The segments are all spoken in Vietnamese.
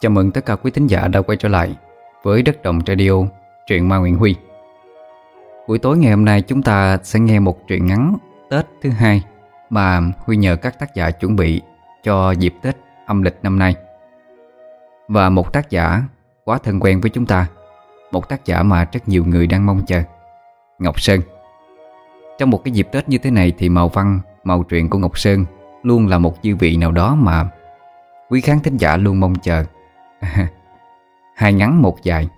Chào mừng tất cả quý thính giả đã quay trở lại với Đất Đồng Radio, truyện Ma Nguyễn Huy. Buổi tối ngày hôm nay chúng ta sẽ nghe một truyện ngắn Tết thứ hai mà Huy nhờ các tác giả chuẩn bị cho dịp Tết âm lịch năm nay. Và một tác giả quá thân quen với chúng ta, một tác giả mà rất nhiều người đang mong chờ, Ngọc Sơn. Trong một cái dịp Tết như thế này thì màu văn, màu truyện của Ngọc Sơn luôn là một dư vị nào đó mà quý khán thính giả luôn mong chờ Hai ngắn một dài.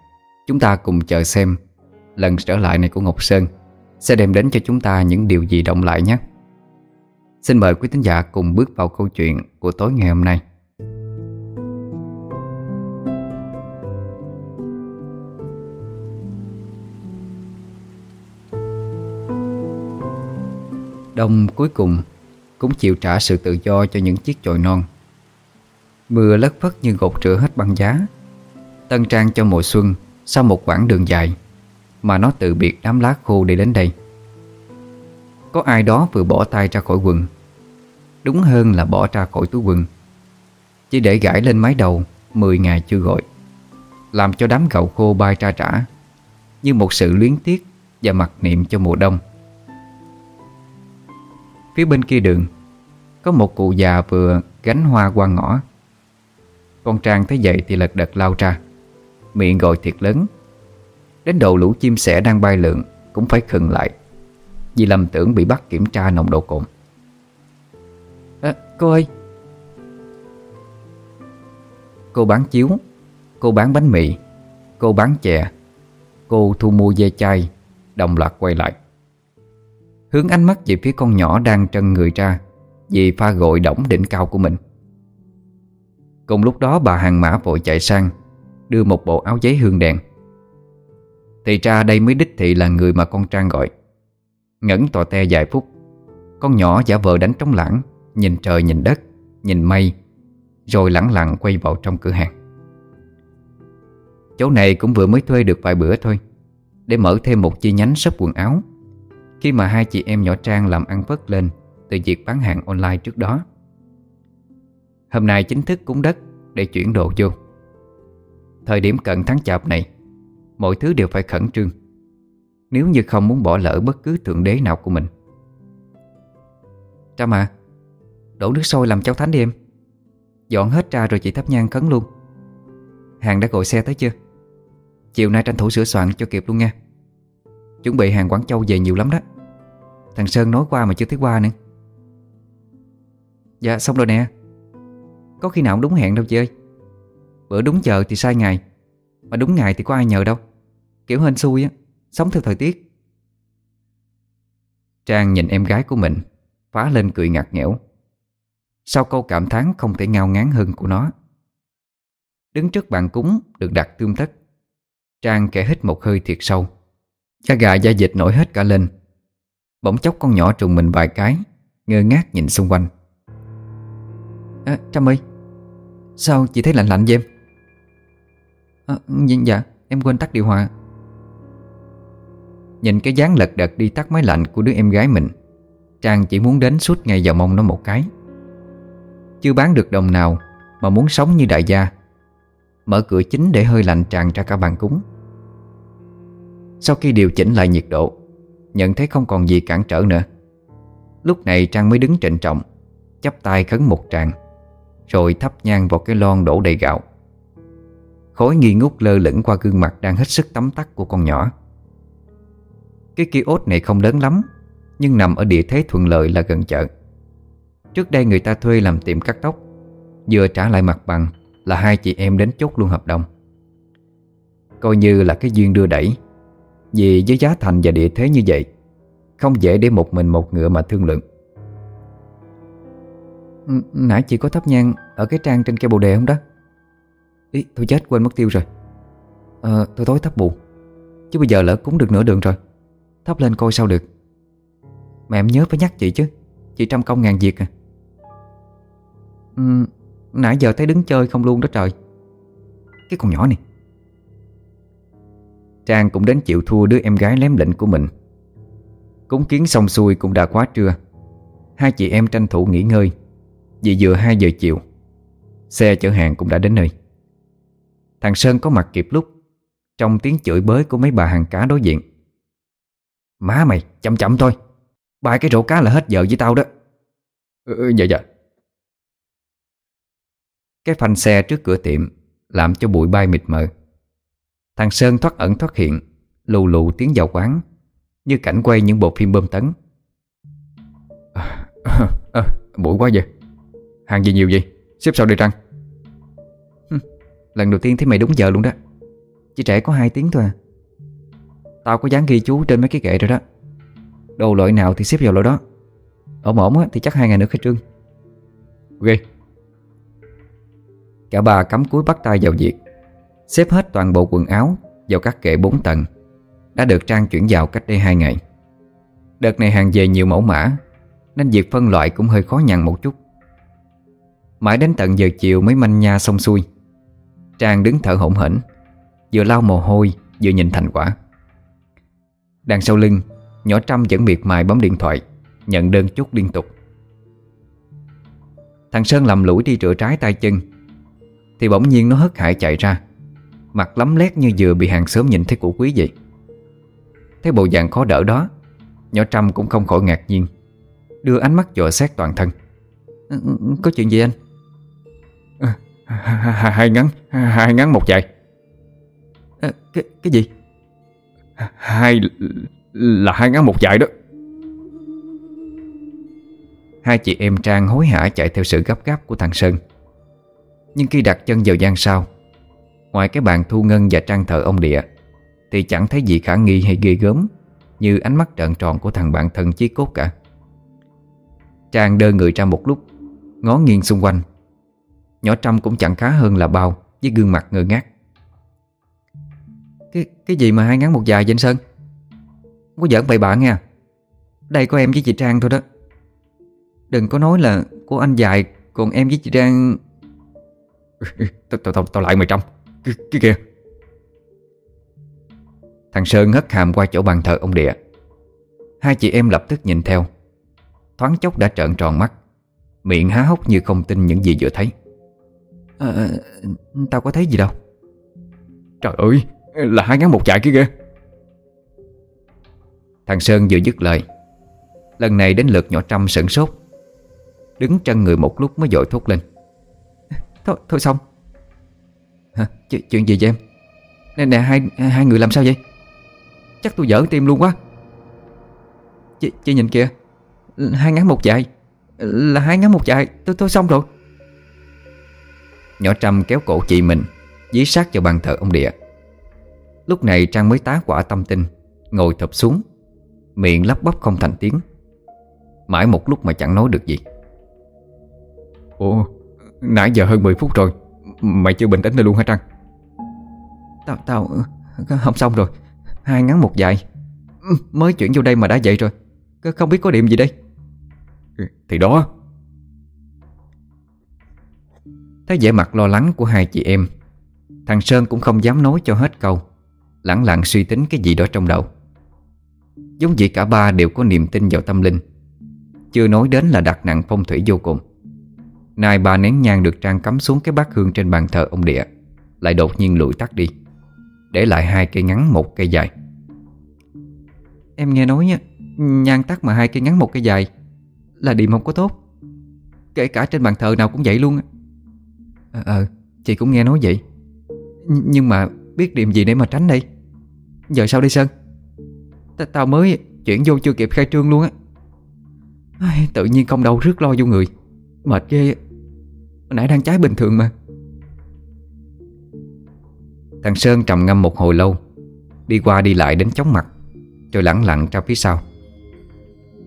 Chúng ta cùng chờ xem Lần trở lại này của Ngọc Sơn Sẽ đem đến cho chúng ta những điều gì động lại nhé. Xin mời quý tín giả cùng bước vào câu chuyện của tối ngày hôm nay. Đông cuối cùng cũng chịu trả sự tự do cho những chiếc chồi non. Mưa lất phất như gột rửa hết băng giá. Tân trang cho mùa xuân Sau một quãng đường dài, Mà nó tự biệt đám lá khô để đến đây. Có ai đó vừa bỏ tay ra khỏi quần, Đúng hơn là bỏ ra khỏi túi quần. Chỉ để gãi lên mái đầu Mười ngày chưa gọi, Làm cho đám gạo khô bay ra trả Như một sự luyến tiếc Và mặc niệm cho mùa đông. Phía bên kia đường, Có một cụ già vừa gánh hoa qua ngõ con Trang thấy vậy thì lật đật lao ra. Miệng gọi thiệt lớn. Đến độ lũ chim sẻ đang bay lượn Cũng phải khừng lại. Vì lầm tưởng bị bắt kiểm tra nồng độ cồn. À, Cô ơi! Cô bán chiếu Cô bán bánh mì Cô bán chè Cô thu mua dây chai Đồng loạt quay lại. Hướng ánh mắt về phía con nhỏ đang trân người ra Vì pha gội đỏng đỉnh cao của mình. Cùng lúc đó bà hàng mã vội chạy sang, Đưa một bộ áo giấy hương đèn. Thì ra đây mới đích thị là người mà con Trang gọi. Ngẩn tò te vài phút, Con nhỏ giả vờ đánh trống lãng, Nhìn trời, nhìn đất, Nhìn mây, Rồi lẳng lặng quay vào trong cửa hàng. Chỗ này cũng vừa mới thuê được vài bữa thôi, Để mở thêm một chi nhánh shop quần áo. Khi mà hai chị em nhỏ Trang làm ăn vất lên Từ việc bán hàng online trước đó Hôm nay chính thức cúng đất Để chuyển đồ vô. Thời điểm cận tháng chạp này, Mọi thứ đều phải khẩn trương. Nếu như không muốn bỏ lỡ bất cứ thượng đế nào của mình. Trâm à Đổ nước sôi làm cháu thánh đi em. Dọn hết ra rồi chị thắp nhang khấn luôn. Hàng đã gọi xe tới chưa? Chiều nay tranh thủ sửa soạn cho kịp luôn nha. Chuẩn bị hàng Quảng Châu về nhiều lắm đó. Thằng Sơn nói qua mà chưa thấy qua nữa. Dạ xong rồi nè có khi nào đúng hẹn đâu chị ơi. Bữa đúng giờ thì sai ngày Mà đúng ngày thì có ai nhờ đâu. Kiểu hên xui á Sống theo thời tiết. Trang nhìn em gái của mình Phá lên cười ngặt nghẽo. Sau câu cảm thán không thể ngao ngán hơn của nó. Đứng trước bàn cúng Được đặt tương tất Trang kẻ hít một hơi thiệt sâu. Cha gà da dịch nổi hết cả lên. Bỗng chốc con nhỏ trùng mình vài cái Ngơ ngác nhìn xung quanh. À, Trâm ơi Sao chị thấy lạnh lạnh vậy em? À, dạ, dạ em quên tắt điều hòa. Nhìn cái dáng lật đật đi tắt máy lạnh của đứa em gái mình Trang chỉ muốn đến suốt ngày vào mông nó một cái. Chưa bán được đồng nào Mà muốn sống như đại gia Mở cửa chính để hơi lạnh tràn ra cả bàn cúng. Sau khi điều chỉnh lại nhiệt độ Nhận thấy không còn gì cản trở nữa. Lúc này Trang mới đứng trịnh trọng chắp tay khấn một tràng rồi thắp nhang vào cái lon đổ đầy gạo. Khói nghi ngút lơ lửng qua gương mặt đang hết sức tắm tắt của con nhỏ. Cái kiosk này không lớn lắm, Nhưng nằm ở địa thế thuận lợi là gần chợ. Trước đây người ta thuê làm tiệm cắt tóc, Vừa trả lại mặt bằng Là hai chị em đến chốt luôn hợp đồng. Coi như là cái duyên đưa đẩy, Vì với giá thành và địa thế như vậy, Không dễ để một mình một ngựa mà thương lượng. Nãy chị có thắp nhang Ở cái trang trên cây bồ đề không đó? Ý tôi chết quên mất tiêu rồi. Ờ tôi tối thắp bù Chứ bây giờ lỡ cúng được nửa đường rồi Thắp lên coi sao được. Mẹ em nhớ phải nhắc chị chứ Chị trăm công ngàn việc à. Ừ, Nãy giờ thấy đứng chơi không luôn đó trời. Cái con nhỏ này. Trang cũng đến chịu thua đứa em gái lém lĩnh của mình. Cúng kiến xong xuôi cũng đã quá trưa. Hai chị em tranh thủ nghỉ ngơi vì vừa 2 giờ chiều Xe chở hàng cũng đã đến nơi. Thằng Sơn có mặt kịp lúc Trong tiếng chửi bới của mấy bà hàng cá đối diện. Má mày chậm chậm thôi Ba cái rổ cá là hết giờ với tao đó. Ừ, ừ, Dạ dạ. Cái phanh xe trước cửa tiệm Làm cho bụi bay mịt mờ. Thằng Sơn thoát ẩn thoát hiện Lù lù tiếng vào quán Như cảnh quay những bộ phim bơm tấn. À, à, à, Bụi quá vậy. Hàng gì nhiều vậy? Xếp sao đây Trăng. Lần đầu tiên thấy mày đúng giờ luôn đó. Chỉ trễ có 2 tiếng thôi à. Tao có dán ghi chú trên mấy cái kệ rồi đó. Đồ loại nào thì xếp vào loại đó. Ở mỏm thì chắc hai ngày nữa khai trương. Ok. Cả ba cắm cúi bắt tay vào việc Xếp hết toàn bộ quần áo Vào các kệ 4 tầng Đã được Trang chuyển vào cách đây 2 ngày. Đợt này hàng về nhiều mẫu mã Nên việc phân loại cũng hơi khó nhằn một chút Mãi đến tận giờ chiều mới manh nha xong xuôi. Trang đứng thở hổn hển, Vừa lau mồ hôi, Vừa nhìn thành quả. Đằng sau lưng, Nhỏ Trâm vẫn miệt mài bấm điện thoại, Nhận đơn chút liên tục. Thằng Sơn lầm lũi đi rửa trái tay chân, Thì bỗng nhiên nó hất hại chạy ra. Mặt lấm lét như vừa bị hàng xóm nhìn thấy củ quý vậy. Thấy bộ dạng khó đỡ đó, Nhỏ Trâm cũng không khỏi ngạc nhiên, Đưa ánh mắt dò xét toàn thân. Ừ, ừ, có chuyện gì anh? hai ngắn hai ngắn một dài à, cái cái gì? Hai là hai ngắn một dài đó. Hai chị em trang hối hả chạy theo sự gấp gáp của thằng sơn. Nhưng khi đặt chân vào gian sau ngoài cái bàn thu ngân và trang thờ ông địa thì chẳng thấy gì khả nghi hay ghê gớm như ánh mắt trợn tròn của thằng bạn thân chí cốt cả. Trang đơ người ra một lúc ngó nghiêng xung quanh Nhỏ Trâm cũng chẳng khá hơn là bao Với gương mặt ngơ ngác. Cái cái gì mà hai ngắn một dài vậy anh Sơn? Không có giỡn bậy bạ nha à? Đây có em với chị Trang thôi đó. Đừng có nói là cô anh dài Còn em với chị Trang Tao lại mày Trâm. Cái, cái kìa Thằng Sơn hất hàm qua chỗ bàn thờ ông địa. Hai chị em lập tức nhìn theo. Thoáng chốc đã trợn tròn mắt. Miệng há hốc như không tin những gì vừa thấy à, Tao có thấy gì đâu. Trời ơi Là hai ngắn một chạy kia kìa. Thằng Sơn vừa dứt lời. Lần này đến lượt nhỏ Trâm sửng sốt. Đứng chân người một lúc mới dội thốt lên. Thôi, thôi xong. Hả? Ch chuyện gì vậy em? Nè nè hai, hai người làm sao vậy? Chắc tôi dở tim luôn quá. Chị, chị nhìn kìa. Hai ngắn một chạy. Là hai ngắn một chạy. Tôi tôi xong rồi. Nhỏ Trâm kéo cổ chị mình Dí sát vào bàn thờ ông địa. Lúc này Trang mới tá quả tâm tinh Ngồi thập xuống Miệng lắp bắp không thành tiếng. Mãi một lúc mà chẳng nói được gì. Ủa Nãy giờ hơn 10 phút rồi Mày chưa bình tĩnh được luôn hả Trăng Tao tao Không xong rồi Hai ngắn một dài. Mới chuyển vô đây mà đã vậy rồi Không biết có điểm gì đây. Thì đó Thấy vẻ mặt lo lắng của hai chị em, Thằng Sơn cũng không dám nói cho hết câu Lặng lặng suy tính cái gì đó trong đầu. Giống vậy cả ba đều có niềm tin vào tâm linh, Chưa nói đến là đặt nặng phong thủy vô cùng. Nay ba nén nhang được trang cắm xuống cái bát hương trên bàn thờ ông địa, Lại đột nhiên lụi tắt đi, Để lại hai cây ngắn một cây dài. Em nghe nói nha Nhang tắt mà hai cây ngắn một cây dài Là điểm không có tốt. Kể cả trên bàn thờ nào cũng vậy luôn Ờ, à, chị cũng nghe nói vậy. Nh Nhưng mà biết điểm gì để mà tránh đây? Giờ sao đây Sơn? T Tao mới chuyển vô chưa kịp khai trương luôn á. Ai, Tự nhiên không đâu rước lo vô người. Mệt ghê. Nãy đang cháy bình thường mà. Thằng Sơn trầm ngâm một hồi lâu Đi qua đi lại đến chóng mặt Rồi lẳng lặng ra phía sau.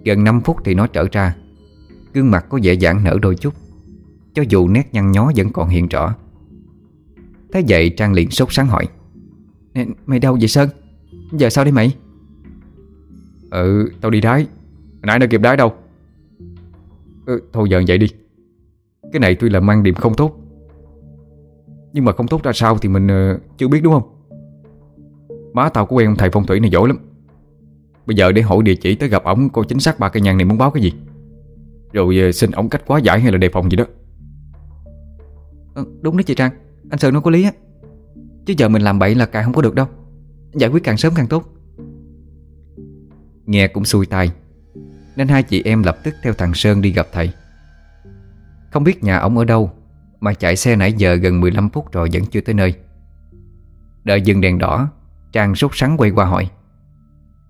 Gần 5 phút thì nó trở ra. Gương mặt có vẻ giãn nở đôi chút cho dù nét nhăn nhó vẫn còn hiện rõ. Thế vậy Trang liền sốt sáng hỏi Nè, Mày đâu vậy Sơn? Giờ sao đây mày? Ừ tao đi đái. Nãy đã kịp đái đâu. Ừ, Thôi giờ vậy đi. Cái này tuy là mang điểm không tốt Nhưng mà không tốt ra sao thì mình uh, chưa biết đúng không? Má tao có quen ông thầy phong thủy này giỏi lắm. Bây giờ để hỏi địa chỉ tới gặp ổng Coi chính xác ba cây nhang này muốn báo cái gì. Rồi uh, xin ổng cách quá giải hay là đề phòng gì đó ừ, Đúng đấy chị Trang. Anh Sơn nói có lý á. Chứ giờ mình làm bậy là càng không có được đâu. Giải quyết càng sớm càng tốt. Nghe cũng xui tai Nên hai chị em lập tức theo thằng Sơn đi gặp thầy. Không biết nhà ông ở đâu Mà chạy xe nãy giờ gần 15 phút rồi vẫn chưa tới nơi. Đợi dừng đèn đỏ Trang sốt sắng quay qua hỏi.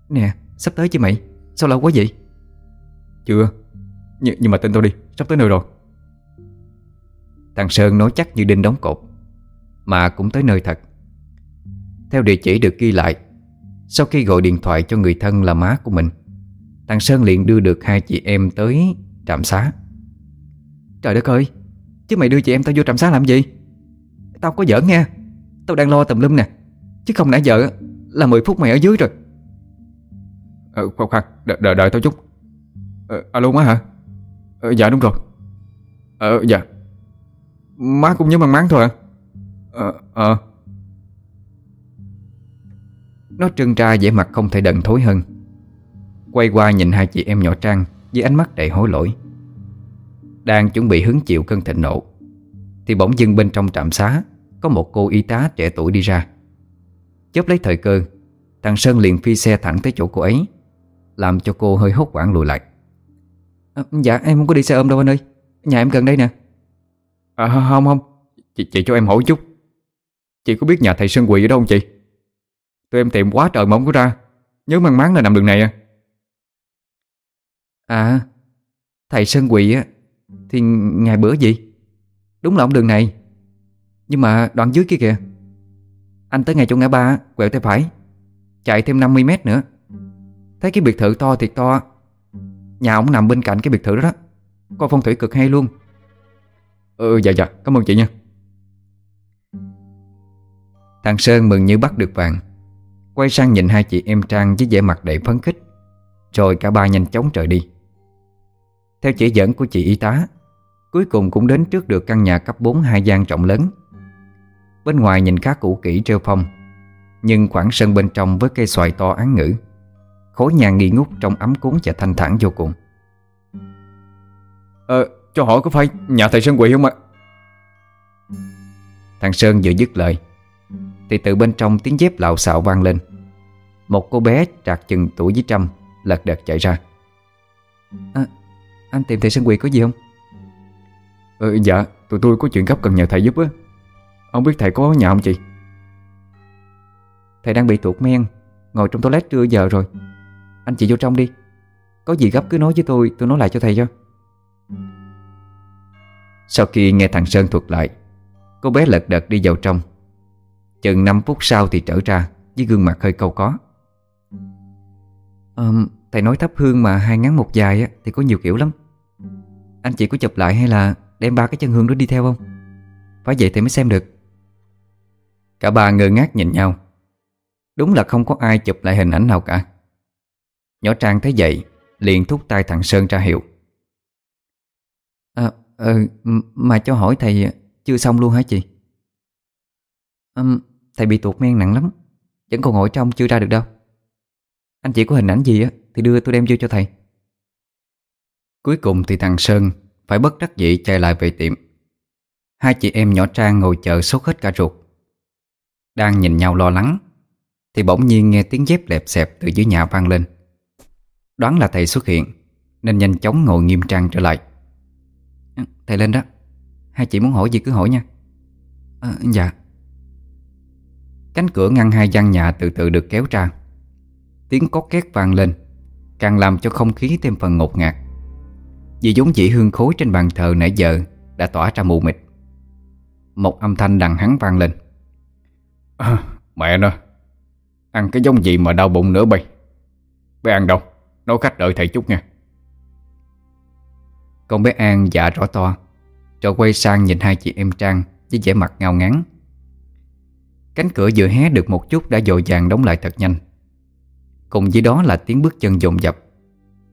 Nè sắp tới chứ mày? Sao lâu quá vậy? Chưa. Nh Nhưng mà tin tôi đi Sắp tới nơi rồi. Thằng Sơn nói chắc như đinh đóng cột Mà cũng tới nơi thật. Theo địa chỉ được ghi lại Sau khi gọi điện thoại cho người thân là má của mình Thằng Sơn liền đưa được hai chị em tới trạm xá. Trời đất ơi Chứ mày đưa chị em tao vô trạm xá làm gì? Tao có giỡn nghe Tao đang lo tùm lum nè Chứ không nãy giờ là 10 phút mày ở dưới rồi. Ờ khoan khoan Đợi, đợi, đợi tao chút. Ờ, Alo má hả? Ờ, Dạ đúng rồi. Ờ dạ. Má cũng nhớ mang máng thôi à? Ờ Ờ. Nó trưng ra vẻ mặt không thể đần thối hơn. Quay qua nhìn hai chị em nhỏ Trang Với ánh mắt đầy hối lỗi. Đang chuẩn bị hứng chịu cơn thịnh nộ Thì bỗng dưng bên trong trạm xá Có một cô y tá trẻ tuổi đi ra. Chớp lấy thời cơ Thằng Sơn liền phi xe thẳng tới chỗ cô ấy Làm cho cô hơi hốt hoảng lùi lại. À, Dạ em không có đi xe ôm đâu anh ơi. Nhà em gần đây nè. À không không chị, chị cho em hỏi chút. Chị có biết nhà thầy Sơn Quỳ ở đâu không chị? Tụi em tìm quá trời mà không có ra. Nhớ mang máng là nằm đường này à? À Thầy Sơn Quỳ á Thì ngày bữa gì? Đúng là ông đường này. Nhưng mà đoạn dưới kia kìa. Anh tới ngay chỗ ngã ba Quẹo tay phải. Chạy thêm 50 mét nữa. Thấy cái biệt thự to thiệt to Nhà ông nằm bên cạnh cái biệt thự đó đó. Coi phong thủy cực hay luôn. Ừ dạ dạ cảm ơn chị nha. Thằng Sơn mừng như bắt được vàng. Quay sang nhìn hai chị em Trang với vẻ mặt đầy phấn khích Rồi cả ba nhanh chóng trời đi. Theo chỉ dẫn của chị y tá Cuối cùng cũng đến trước được căn nhà cấp 4 hai gian rộng lớn. Bên ngoài nhìn khá cũ kỹ treo phong Nhưng khoảng sân bên trong với cây xoài to án ngữ Khối nhà nghi ngút trong ấm cúng và thanh thản vô cùng. Ờ, cho hỏi có phải nhà thầy Sơn Quỳ không ạ? Thằng Sơn vừa dứt lời Thì từ bên trong tiếng dép lạo xạo vang lên Một cô bé trạc chừng tuổi với trăm Lật đật chạy ra à, Anh tìm thầy Sơn Quỳ có gì không? Ừ, dạ, tụi tôi có chuyện gấp cần nhờ thầy giúp á Không biết thầy có nhà không chị? Thầy đang bị tuột men Ngồi trong toilet trưa giờ rồi Anh chị vô trong đi Có gì gấp cứ nói với tôi Tôi nói lại cho thầy cho sau khi nghe thằng Sơn thuật lại Cô bé lật đật đi vào trong. Chừng 5 phút sau thì trở ra Với gương mặt hơi câu có. À, Thầy nói thắp hương mà hai ngắn một dài á, Thì có nhiều kiểu lắm. Anh chị có chụp lại hay là Đem ba cái chân hương đó đi theo không? Phải vậy thì mới xem được. Cả ba ngơ ngác nhìn nhau. Đúng là không có ai chụp lại hình ảnh nào cả. Nhỏ Trang thấy vậy Liền thúc tay thằng Sơn ra hiệu ừ, mà cho hỏi thầy ờ, chưa xong luôn hả chị? À, thầy bị tuột men nặng lắm Vẫn còn ngồi trong chưa ra được đâu. Anh chị có hình ảnh gì á Thì đưa tôi đem vô cho thầy. Cuối cùng thì thằng Sơn Phải bất đắc dĩ chạy lại về tiệm. Hai chị em nhỏ Trang ngồi chờ sốt hết cả ruột. Đang nhìn nhau lo lắng Thì bỗng nhiên nghe tiếng dép lẹp xẹp từ dưới nhà vang lên. Đoán là thầy xuất hiện Nên nhanh chóng ngồi nghiêm trang trở lại. Ừ, thầy lên đó. Hai chị muốn hỏi gì cứ hỏi nha. À, Dạ. Cánh cửa ngăn hai gian nhà từ từ được kéo ra. Tiếng có két vang lên Càng làm cho không khí thêm phần ngột ngạt. Vì giống dĩ hương khối trên bàn thờ nãy giờ Đã tỏa ra mù mịt. Một âm thanh đằng hắn vang lên. À, Mẹ nó. Ăn cái giống gì mà đau bụng nữa bây Bé ăn đâu? Nói khách đợi thầy chút nha. Con bé An dạ rõ to. Rồi quay sang nhìn hai chị em Trang Với vẻ mặt ngao ngán. Cánh cửa vừa hé được một chút Đã dội vàng đóng lại thật nhanh. Cùng với đó là tiếng bước chân dồn dập.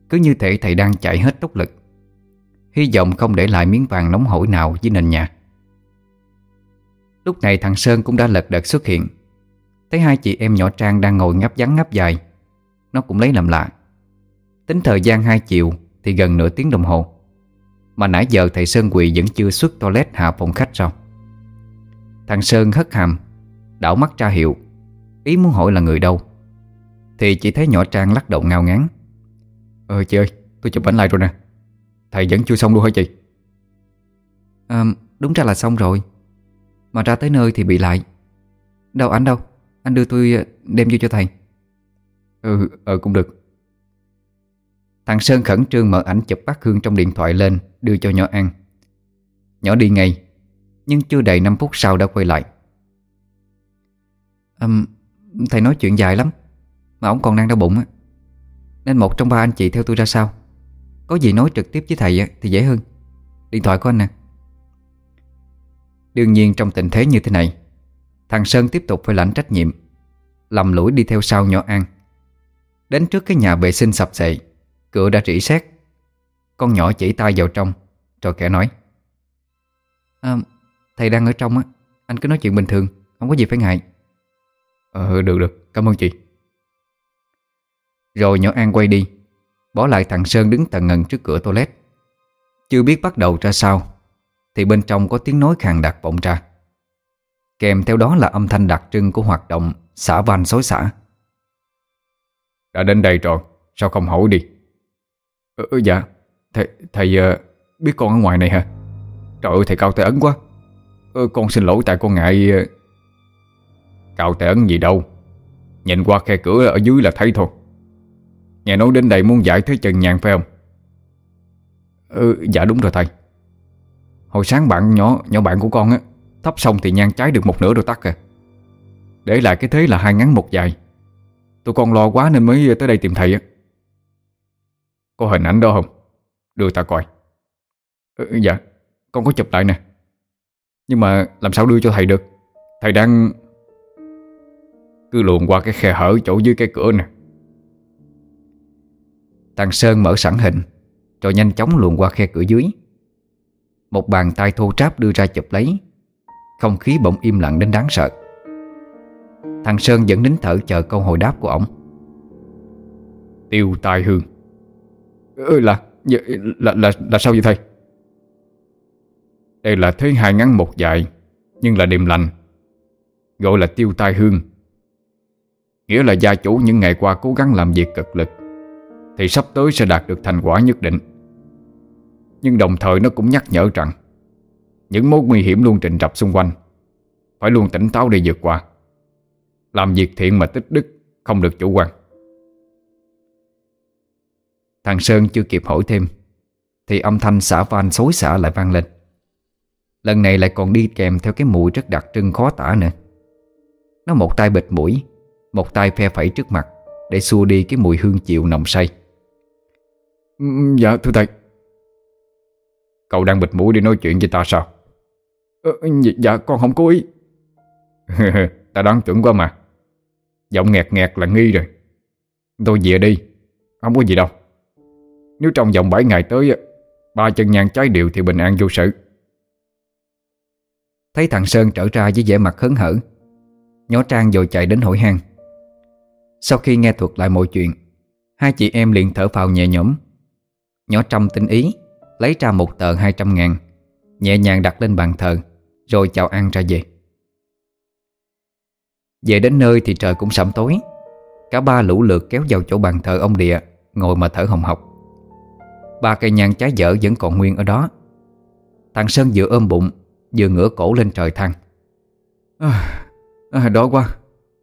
Cứ như thể thầy đang chạy hết tốc lực. Hy vọng không để lại miếng vàng nóng hổi nào dưới nền nhà. Lúc này thằng Sơn cũng đã lật đật xuất hiện. Thấy hai chị em nhỏ Trang đang ngồi ngáp vắng ngáp dài. Nó cũng lấy làm lạ. Tính thời gian hai chiều Thì gần nửa tiếng đồng hồ. Mà nãy giờ thầy Sơn Quỳ vẫn chưa xuất toilet hạ phòng khách sao? Thằng Sơn hất hàm Đảo mắt tra hiệu Ý muốn hỏi là người đâu? Thì chỉ thấy nhỏ Trang lắc đầu ngao ngán. Ờ chị ơi tôi chụp ảnh lại rồi nè. Thầy vẫn chưa xong luôn hả chị? À, Đúng ra là xong rồi. Mà ra tới nơi thì bị lại. Đâu ảnh đâu? Anh đưa tôi ờ, đem vô cho thầy. Ừ, ờ cũng được. Thằng Sơn khẩn trương mở ảnh chụp bát hương trong điện thoại lên Đưa cho nhỏ ăn Nhỏ đi ngay Nhưng chưa đầy 5 phút sau đã quay lại. Um, Thầy nói chuyện dài lắm Mà ông còn đang đau bụng Nên một trong ba anh chị theo tôi ra sao? Có gì nói trực tiếp với thầy thì dễ hơn. Điện thoại của anh nè. Đương nhiên trong tình thế như thế này Thằng Sơn tiếp tục phải lãnh trách nhiệm Lầm lũi đi theo sau nhỏ An. Đến trước cái nhà vệ sinh sập sệ Cửa đã rỉ sét con nhỏ chỉ tay vào trong Rồi kẻ nói à, Thầy đang ở trong á Anh cứ nói chuyện bình thường Không có gì phải ngại. Ờ được được Cảm ơn chị. Rồi nhỏ An quay đi Bỏ lại thằng Sơn đứng tận ngần trước cửa toilet. Chưa biết bắt đầu ra sao Thì bên trong có tiếng nói khàn đặc vọng ra. Kèm theo đó là âm thanh đặc trưng của hoạt động xả van xối xả. Đã đến đây rồi Sao không hỏi đi? Ừ, Dạ Thầy, thầy uh, biết con ở ngoài này hả? Trời ơi thầy cao tay ấn quá. Ừ, Con xin lỗi tại con ngại uh... Cao tay ấn gì đâu. Nhìn qua khe cửa ở dưới là thấy thôi. Nghe nói đến đây muốn giải thế trần nhàn phải không? Ừ dạ đúng rồi thầy. Hồi sáng bạn nhỏ nhỏ bạn của con á Thắp xong thì nhang cháy được một nửa rồi tắt à. Để lại cái thế là hai ngắn một dài. Tụi con lo quá nên mới tới đây tìm thầy á. Có hình ảnh đó không? Đưa ta coi. Ừ, Dạ Con có chụp lại nè. Nhưng mà làm sao đưa cho thầy được? Thầy đang Cứ luồn qua cái khe hở chỗ dưới cái cửa nè. Thằng Sơn mở sẵn hình Rồi nhanh chóng luồn qua khe cửa dưới. Một bàn tay thô tráp đưa ra chụp lấy. Không khí bỗng im lặng đến đáng sợ. Thằng Sơn vẫn nín thở chờ câu hồi đáp của ổng. Tiêu tai hương. Ừ, là, là, là, là, sao vậy thầy? Đây là thế hai ngắn một dài Nhưng là điềm lành Gọi là tiêu tai hương. Nghĩa là gia chủ những ngày qua cố gắng làm việc cực lực Thì sắp tới sẽ đạt được thành quả nhất định. Nhưng đồng thời nó cũng nhắc nhở rằng Những mối nguy hiểm luôn trình rập xung quanh Phải luôn tỉnh táo để vượt qua. Làm việc thiện mà tích đức Không được chủ quan. Thằng Sơn chưa kịp hỏi thêm Thì âm thanh xả van xối xả lại vang lên. Lần này lại còn đi kèm theo cái mùi rất đặc trưng khó tả nữa. Nó một tay bịt mũi Một tay phe phẩy trước mặt Để xua đi cái mùi hương chịu nồng say. Ừ, Dạ thưa thầy. Cậu đang bịt mũi để nói chuyện với ta sao? Ờ, Dạ con không cố ý. Ta đoán tưởng quá mà. Giọng nghẹt nghẹt là nghi rồi. Tôi về đi Không có gì đâu nếu trong vòng 7 ngày tới Ba chân nhang trái điệu thì bình an vô sự. Thấy thằng Sơn trở ra với vẻ mặt hớn hở Nhỏ Trang rồi chạy đến hội hang Sau khi nghe thuật lại mọi chuyện, Hai chị em liền thở phào nhẹ nhõm. Nhỏ Trâm tinh ý, Lấy ra một tờ 200 ngàn, Nhẹ nhàng đặt lên bàn thờ, Rồi chào ăn ra về. Về đến nơi thì trời cũng sẩm tối. Cả ba lũ lượt kéo vào chỗ bàn thờ ông địa, Ngồi mà thở hồng hộc. Ba cây nhang trái dở vẫn còn nguyên ở đó. Thằng Sơn vừa ôm bụng Vừa ngửa cổ lên trời than. À, à, Đói quá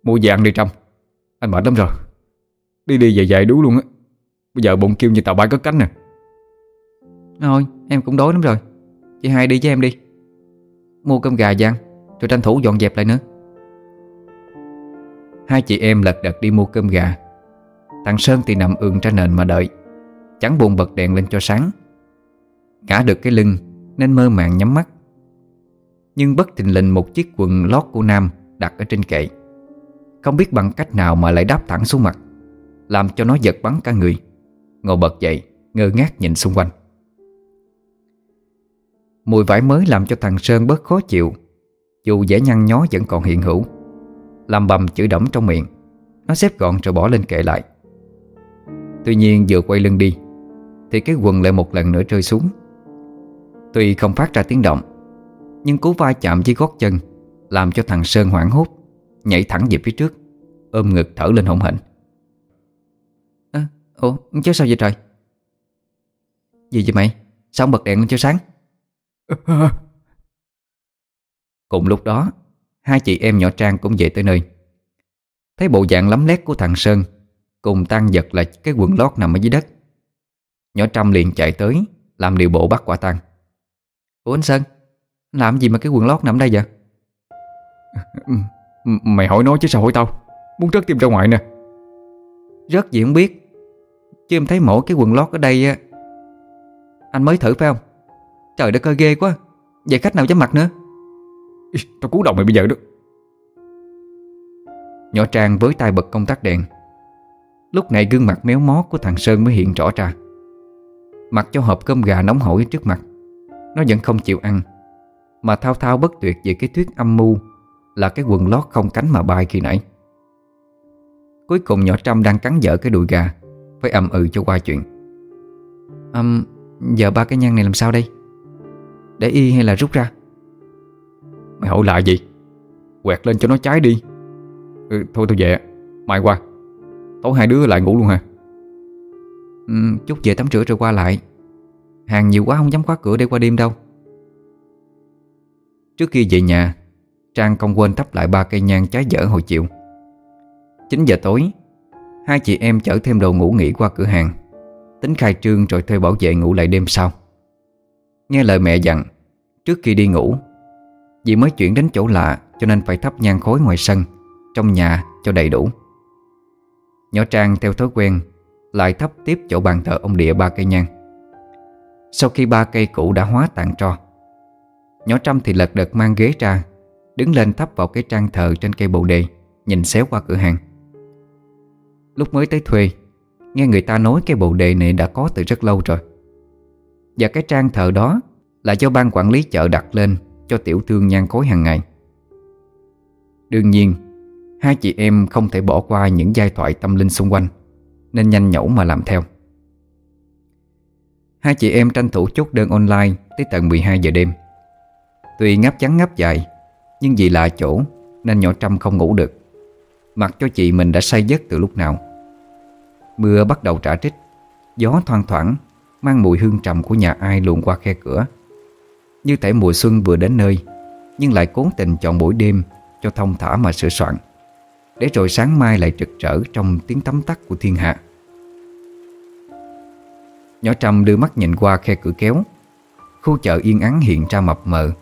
Mua vàng đi trong Anh mệt lắm rồi. Đi đi về về đú luôn á. Bây giờ bụng kêu như tàu bay cất cánh nè. Thôi em cũng đói lắm rồi. Chị hai đi với em đi. Mua cơm gà giang Rồi tranh thủ dọn dẹp lại nữa. Hai chị em lật đật đi mua cơm gà. Thằng Sơn thì nằm ườn ra nền mà đợi Chẳng buồn bật đèn lên cho sáng. Ngã được cái lưng, Nên mơ màng nhắm mắt. Nhưng bất thình lình một chiếc quần lót của Nam Đặt ở trên kệ. Không biết bằng cách nào mà lại đáp thẳng xuống mặt, Làm cho nó giật bắn cả người. Ngồi bật dậy, Ngơ ngác nhìn xung quanh. Mùi vải mới làm cho thằng Sơn bớt khó chịu. Dù vẻ nhăn nhó vẫn còn hiện hữu. Làm bầm chữ đẫm trong miệng. Nó xếp gọn rồi bỏ lên kệ lại. Tuy nhiên vừa quay lưng đi thì cái quần lại một lần nữa rơi xuống. Tuy không phát ra tiếng động Nhưng cú va chạm với gót chân Làm cho thằng Sơn hoảng hốt Nhảy thẳng về phía trước Ôm ngực thở lên hổn hển. À, Ủa chứ sao vậy trời? Gì vậy mày? Sao không bật đèn lên cho sáng? Cùng lúc đó Hai chị em nhỏ Trang cũng về tới nơi. Thấy bộ dạng lắm lét của thằng Sơn Cùng tăng vật là cái quần lót nằm ở dưới đất Nhỏ Trâm liền chạy tới Làm điều bộ bắt quả tăng Ủa anh Sơn Làm gì mà cái quần lót nằm đây vậy? Mày hỏi nó chứ sao hỏi tao Muốn rớt tim ra ngoài nè. Rớt gì không biết Chứ em thấy mỗi cái quần lót ở đây Anh mới thử phải không? Trời đất ơi ghê quá Vậy khách nào dám mặc nữa? Tao cứu đầu mày bây giờ đó. Nhỏ Trang với tay bật công tắc đèn. Lúc này gương mặt méo mó của thằng Sơn mới hiện rõ ra Mặc cho hộp cơm gà nóng hổi trước mặt Nó vẫn không chịu ăn. Mà thao thao bất tuyệt về cái thuyết âm mưu Là cái quần lót không cánh mà bay khi nãy. Cuối cùng nhỏ Trâm đang cắn dở cái đùi gà Phải ầm ừ cho qua chuyện. Um, Giờ ba cái nhăn này làm sao đây? Để y hay là rút ra? Mày hỏi lại gì? Quẹt lên cho nó cháy đi. Ừ, Thôi tôi về. Mai qua. Tối hai đứa lại ngủ luôn hả? Ừ, Chút về tắm rửa rồi qua lại. Hàng nhiều quá không dám khóa cửa để qua đêm đâu. Trước khi về nhà Trang không quên thắp lại ba cây nhang cháy dở hồi chiều. 9 giờ tối Hai chị em chở thêm đồ ngủ nghỉ qua cửa hàng. Tính khai trương rồi thuê bảo vệ ngủ lại đêm sau. Nghe lời mẹ dặn Trước khi đi ngủ Vì mới chuyển đến chỗ lạ Cho nên phải thắp nhang khối ngoài sân Trong nhà cho đầy đủ. Nhỏ Trang theo thói quen lại thắp tiếp chỗ bàn thờ ông địa ba cây nhang. Sau khi ba cây cũ đã hóa tàn tro, Nhỏ Trâm thì lật đật mang ghế ra, Đứng lên thắp vào cái trang thờ trên cây bồ đề, Nhìn xéo qua cửa hàng. Lúc mới tới thuê, Nghe người ta nói cái bồ đề này đã có từ rất lâu rồi. Và cái trang thờ đó Là do ban quản lý chợ đặt lên Cho tiểu thương nhan cối hàng ngày. Đương nhiên, Hai chị em không thể bỏ qua những giai thoại tâm linh xung quanh. Nên nhanh nhẩu mà làm theo. Hai chị em tranh thủ chốt đơn online Tới tận 12 giờ đêm. Tuy ngáp trắng ngáp dài, Nhưng vì lạ chỗ Nên nhỏ Trâm không ngủ được. Mặc cho chị mình đã say giấc từ lúc nào. Mưa bắt đầu trả trích, Gió thoang thoảng Mang mùi hương trầm của nhà ai luồn qua khe cửa. Như thể mùa xuân vừa đến nơi, Nhưng lại cố tình chọn buổi đêm Cho thông thả mà sửa soạn, Để rồi sáng mai lại trực trở Trong tiếng tắm tắt của thiên hạ. Nhỏ Trầm đưa mắt nhìn qua khe cửa kéo. Khu chợ yên ắng hiện ra mập mờ,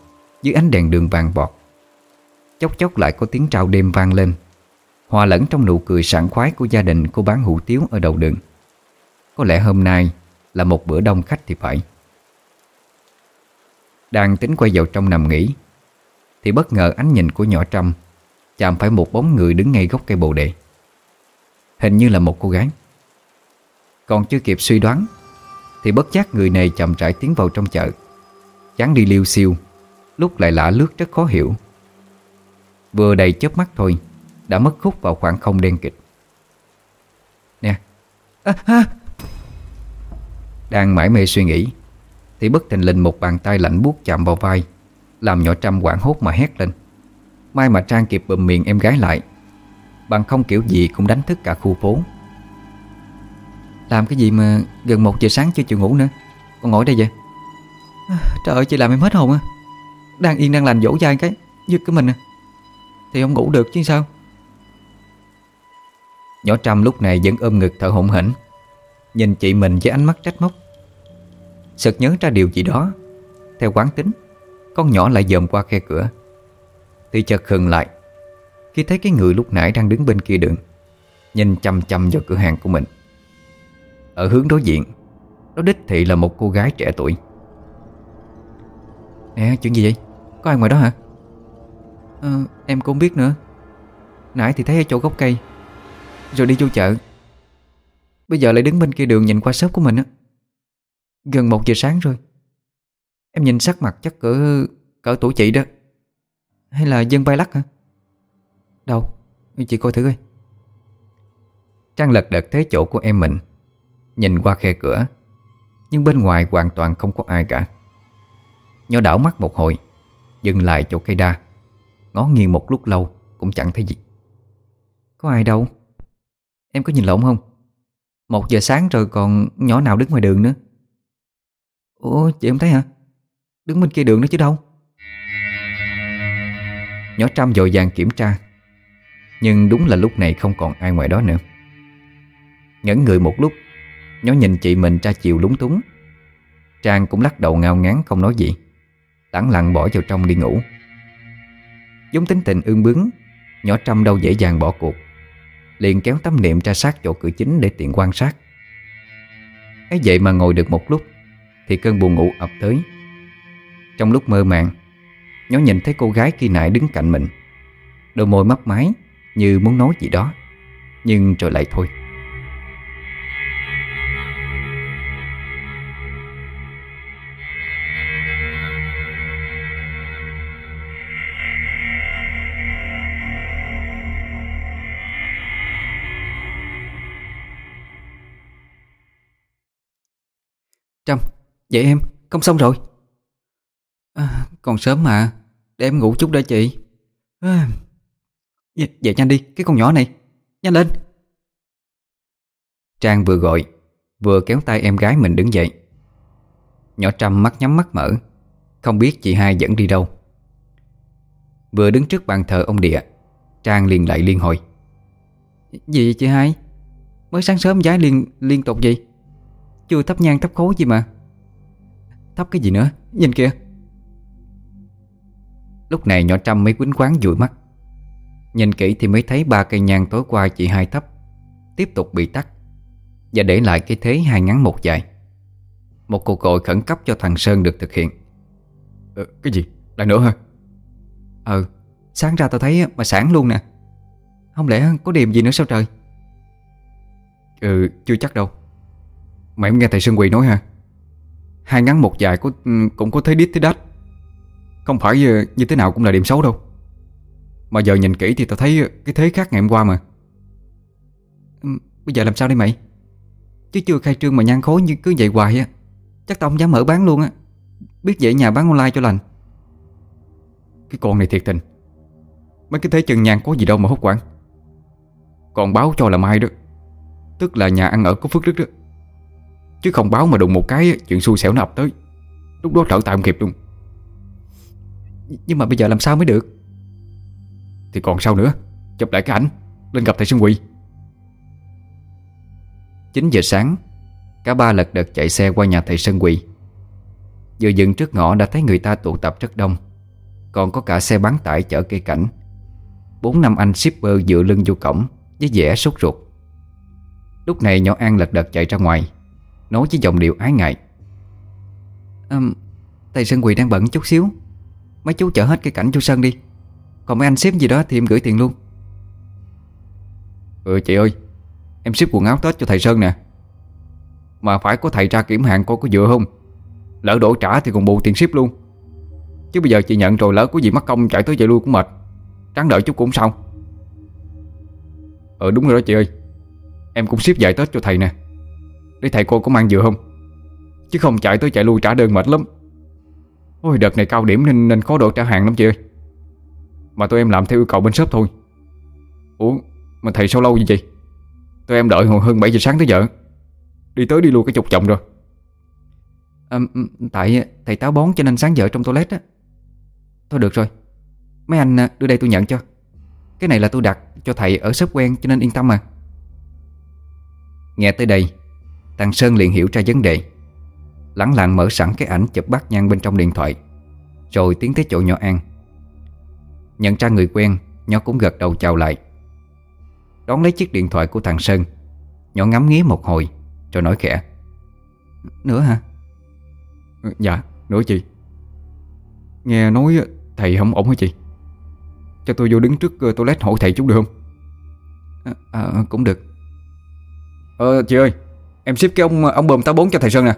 Dưới ánh đèn đường vàng bọt. Chốc chốc lại có tiếng trao đêm vang lên. Hòa lẫn trong nụ cười sảng khoái của gia đình cô bán hủ tiếu ở đầu đường. Có lẽ hôm nay là một bữa đông khách thì phải. Đang tính quay vào trong nằm nghỉ, Thì bất ngờ ánh nhìn của nhỏ Trâm Chạm phải một bóng người đứng ngay gốc cây bồ đề. Hình như là một cô gái. Còn chưa kịp suy đoán thì bất giác người này chậm rãi tiến vào trong chợ. Chán đi liêu siêu Lúc lại lạ lướt rất khó hiểu. Vừa đầy chớp mắt thôi đã mất khúc vào khoảng không đen kịch. Nè à, à. Đang mải mê suy nghĩ Thì bất thình lình một bàn tay lạnh buốt chạm vào vai Làm nhỏ trăm quảng hốt mà hét lên. Mai mà Trang kịp bùm miệng em gái lại Bằng không kiểu gì cũng đánh thức cả khu phố. Làm cái gì mà gần một giờ sáng chưa chịu ngủ nữa? Con ngồi đây vậy. À, Trời ơi chị làm em hết hồn á Đang yên đang lành dỗ dai cái Giật cái mình à. Thì không ngủ được chứ sao? Nhỏ Trâm lúc này vẫn ôm ngực thở hổn hển Nhìn chị mình với ánh mắt trách móc. Sực nhớ ra điều gì đó Theo quán tính Con nhỏ lại dòm qua khe cửa. Thì chợt khừng lại Khi thấy cái người lúc nãy đang đứng bên kia đường Nhìn chăm chăm vào cửa hàng của mình. Ở hướng đối diện. Đó đích thị là một cô gái trẻ tuổi. Nè chuyện gì vậy? Có ai ngoài đó hả? À, Em cũng không biết nữa. Nãy thì thấy ở chỗ gốc cây. Rồi đi vô chợ. Bây giờ lại đứng bên kia đường nhìn qua shop của mình á. Gần một giờ sáng rồi. Em nhìn sắc mặt chắc cỡ cỡ tuổi chị đó. Hay là dân bay lắc hả? Đâu? Chị coi thử coi. Trang lật đật thế chỗ của em mình Nhìn qua khe cửa, Nhưng bên ngoài hoàn toàn không có ai cả. Nhỏ đảo mắt một hồi, Dừng lại chỗ cây đa. Ngó nghiêng một lúc lâu, Cũng chẳng thấy gì. Có ai đâu? Em có nhìn lộn không? Một giờ sáng rồi còn nhỏ nào đứng ngoài đường nữa? Ủa, chị không thấy hả? Đứng bên kia đường đó chứ đâu? Nhỏ Trâm dội vàng kiểm tra, Nhưng đúng là lúc này không còn ai ngoài đó nữa. Ngẩn người một lúc nó nhìn chị mình ra chiều lúng túng. Trang cũng lắc đầu ngao ngán không nói gì. Lặng lặng bỏ vào trong đi ngủ. Giống tính tình ương bướng, Nhỏ Trâm đâu dễ dàng bỏ cuộc. Liền kéo tấm niệm ra sát chỗ cửa chính để tiện quan sát. Ấy vậy mà ngồi được một lúc, Thì cơn buồn ngủ ập tới. Trong lúc mơ màng Nhỏ nhìn thấy cô gái khi nãy đứng cạnh mình. Đôi môi mấp máy, Như muốn nói gì đó, Nhưng rồi lại thôi. Trâm, dậy em, không xong rồi. À, Còn sớm mà Để em ngủ chút đã chị. À, dậy, dậy nhanh đi, cái con nhỏ này Nhanh lên. Trang vừa gọi Vừa kéo tay em gái mình đứng dậy. Nhỏ Trâm mắt nhắm mắt mở Không biết chị hai dẫn đi đâu. Vừa đứng trước bàn thờ ông địa Trang liền lại liên hồi. Gì vậy chị hai? Mới sáng sớm giái liên liên tục gì chưa thắp nhang thắp khối gì mà. Thắp cái gì nữa? Nhìn kìa. Lúc này nhỏ Trâm mới quýnh quán dụi mắt. Nhìn kỹ thì mới thấy ba cây nhang tối qua chị hai thắp Tiếp tục bị tắt Và để lại cái thế hai ngắn một dài. Một cuộc gọi khẩn cấp cho thằng Sơn được thực hiện. Ờ, Cái gì? Lại nữa hả? Ừ Sáng ra tao thấy mà sáng luôn nè. Không lẽ có điểm gì nữa sao trời? Ừ chưa chắc đâu Mày nghe thầy Sơn Quỳ nói ha. Hai ngắn một dài có, cũng có thế đít thế đách. Không phải như, như thế nào cũng là điểm xấu đâu. Mà giờ nhìn kỹ thì tao thấy ờ, cái thế khác ngày hôm qua mà. Bây giờ làm sao đây mày? Chứ chưa khai trương mà nhan khối như cứ vậy hoài á. Chắc tao không dám mở bán luôn á. Biết vậy nhà bán online cho lành. Cái con này thiệt tình. Mấy cái thế chân nhan có gì đâu mà hốt quản Còn báo cho là mai đó. Tức là nhà ăn ở có phước đức đó. Chứ không báo mà đụng một cái, Chuyện xui xẻo nó ập tới. Lúc đó thở tạm không kịp luôn. Nhưng mà bây giờ làm sao mới được? Thì còn sao nữa? Chụp lại cái ảnh, Lên gặp thầy Xuân Quỳ. 9 giờ sáng, Cả ba lật đật chạy xe qua nhà thầy Sơn Quỳ. Vừa dừng trước ngõ đã thấy người ta tụ tập rất đông. Còn có cả xe bán tải chở cây cảnh. Bốn năm anh shipper dựa lưng vô cổng, Với vẻ sốt ruột. Lúc này nhỏ An lật đật chạy ra ngoài. Nói với giọng điệu ái ngại. À, Thầy Sơn Quỳ đang bận chút xíu. Mấy chú chở hết cái cảnh chú Sơn đi. Còn mấy anh xếp gì đó thì em gửi tiền luôn. Ừ chị ơi Em ship quần áo Tết cho thầy Sơn nè. Mà phải có thầy ra kiểm hàng coi có dựa không. Lỡ đổ trả thì còn bù tiền ship luôn. Chứ bây giờ chị nhận rồi lỡ có gì mất công chạy tới chạy lui cũng mệt. Trắng đợi chút cũng xong. Ừ đúng rồi đó chị ơi. Em cũng ship vài Tết cho thầy nè để thầy cô có mang dừa không? Chứ không chạy tới chạy lui trả đơn mệt lắm. Ôi đợt này cao điểm nên nên khó độ trả hàng lắm chị ơi. Mà tụi em làm theo yêu cầu bên shop thôi. Ủa mà thầy sao lâu vậy chị? Tụi em đợi hồi hơn 7 giờ sáng tới giờ. Đi tới đi lui cái chục chồng rồi. À, Tại thầy táo bón cho nên sáng giờ trong toilet á. Thôi được rồi. Mấy anh à, đưa đây tôi nhận cho. Cái này là tôi đặt cho thầy ở shop quen cho nên yên tâm mà. Nghe tới đây Thằng Sơn liền hiểu ra vấn đề Lắng lặng mở sẵn cái ảnh chụp bát nhang bên trong điện thoại Rồi tiến tới chỗ nhỏ An Nhận ra người quen Nhỏ cũng gật đầu chào lại Đón lấy chiếc điện thoại của thằng Sơn Nhỏ ngắm nghía một hồi Rồi nói khẽ Nữa hả? Dạ, nữa chị Nghe nói thầy không ổn hả chị? Cho tôi vô đứng trước ờ, toilet hỏi thầy chút được không? À, à, cũng được Ờ chị ơi Em ship cái ông ông bơm táo bốn cho thầy Sơn nè.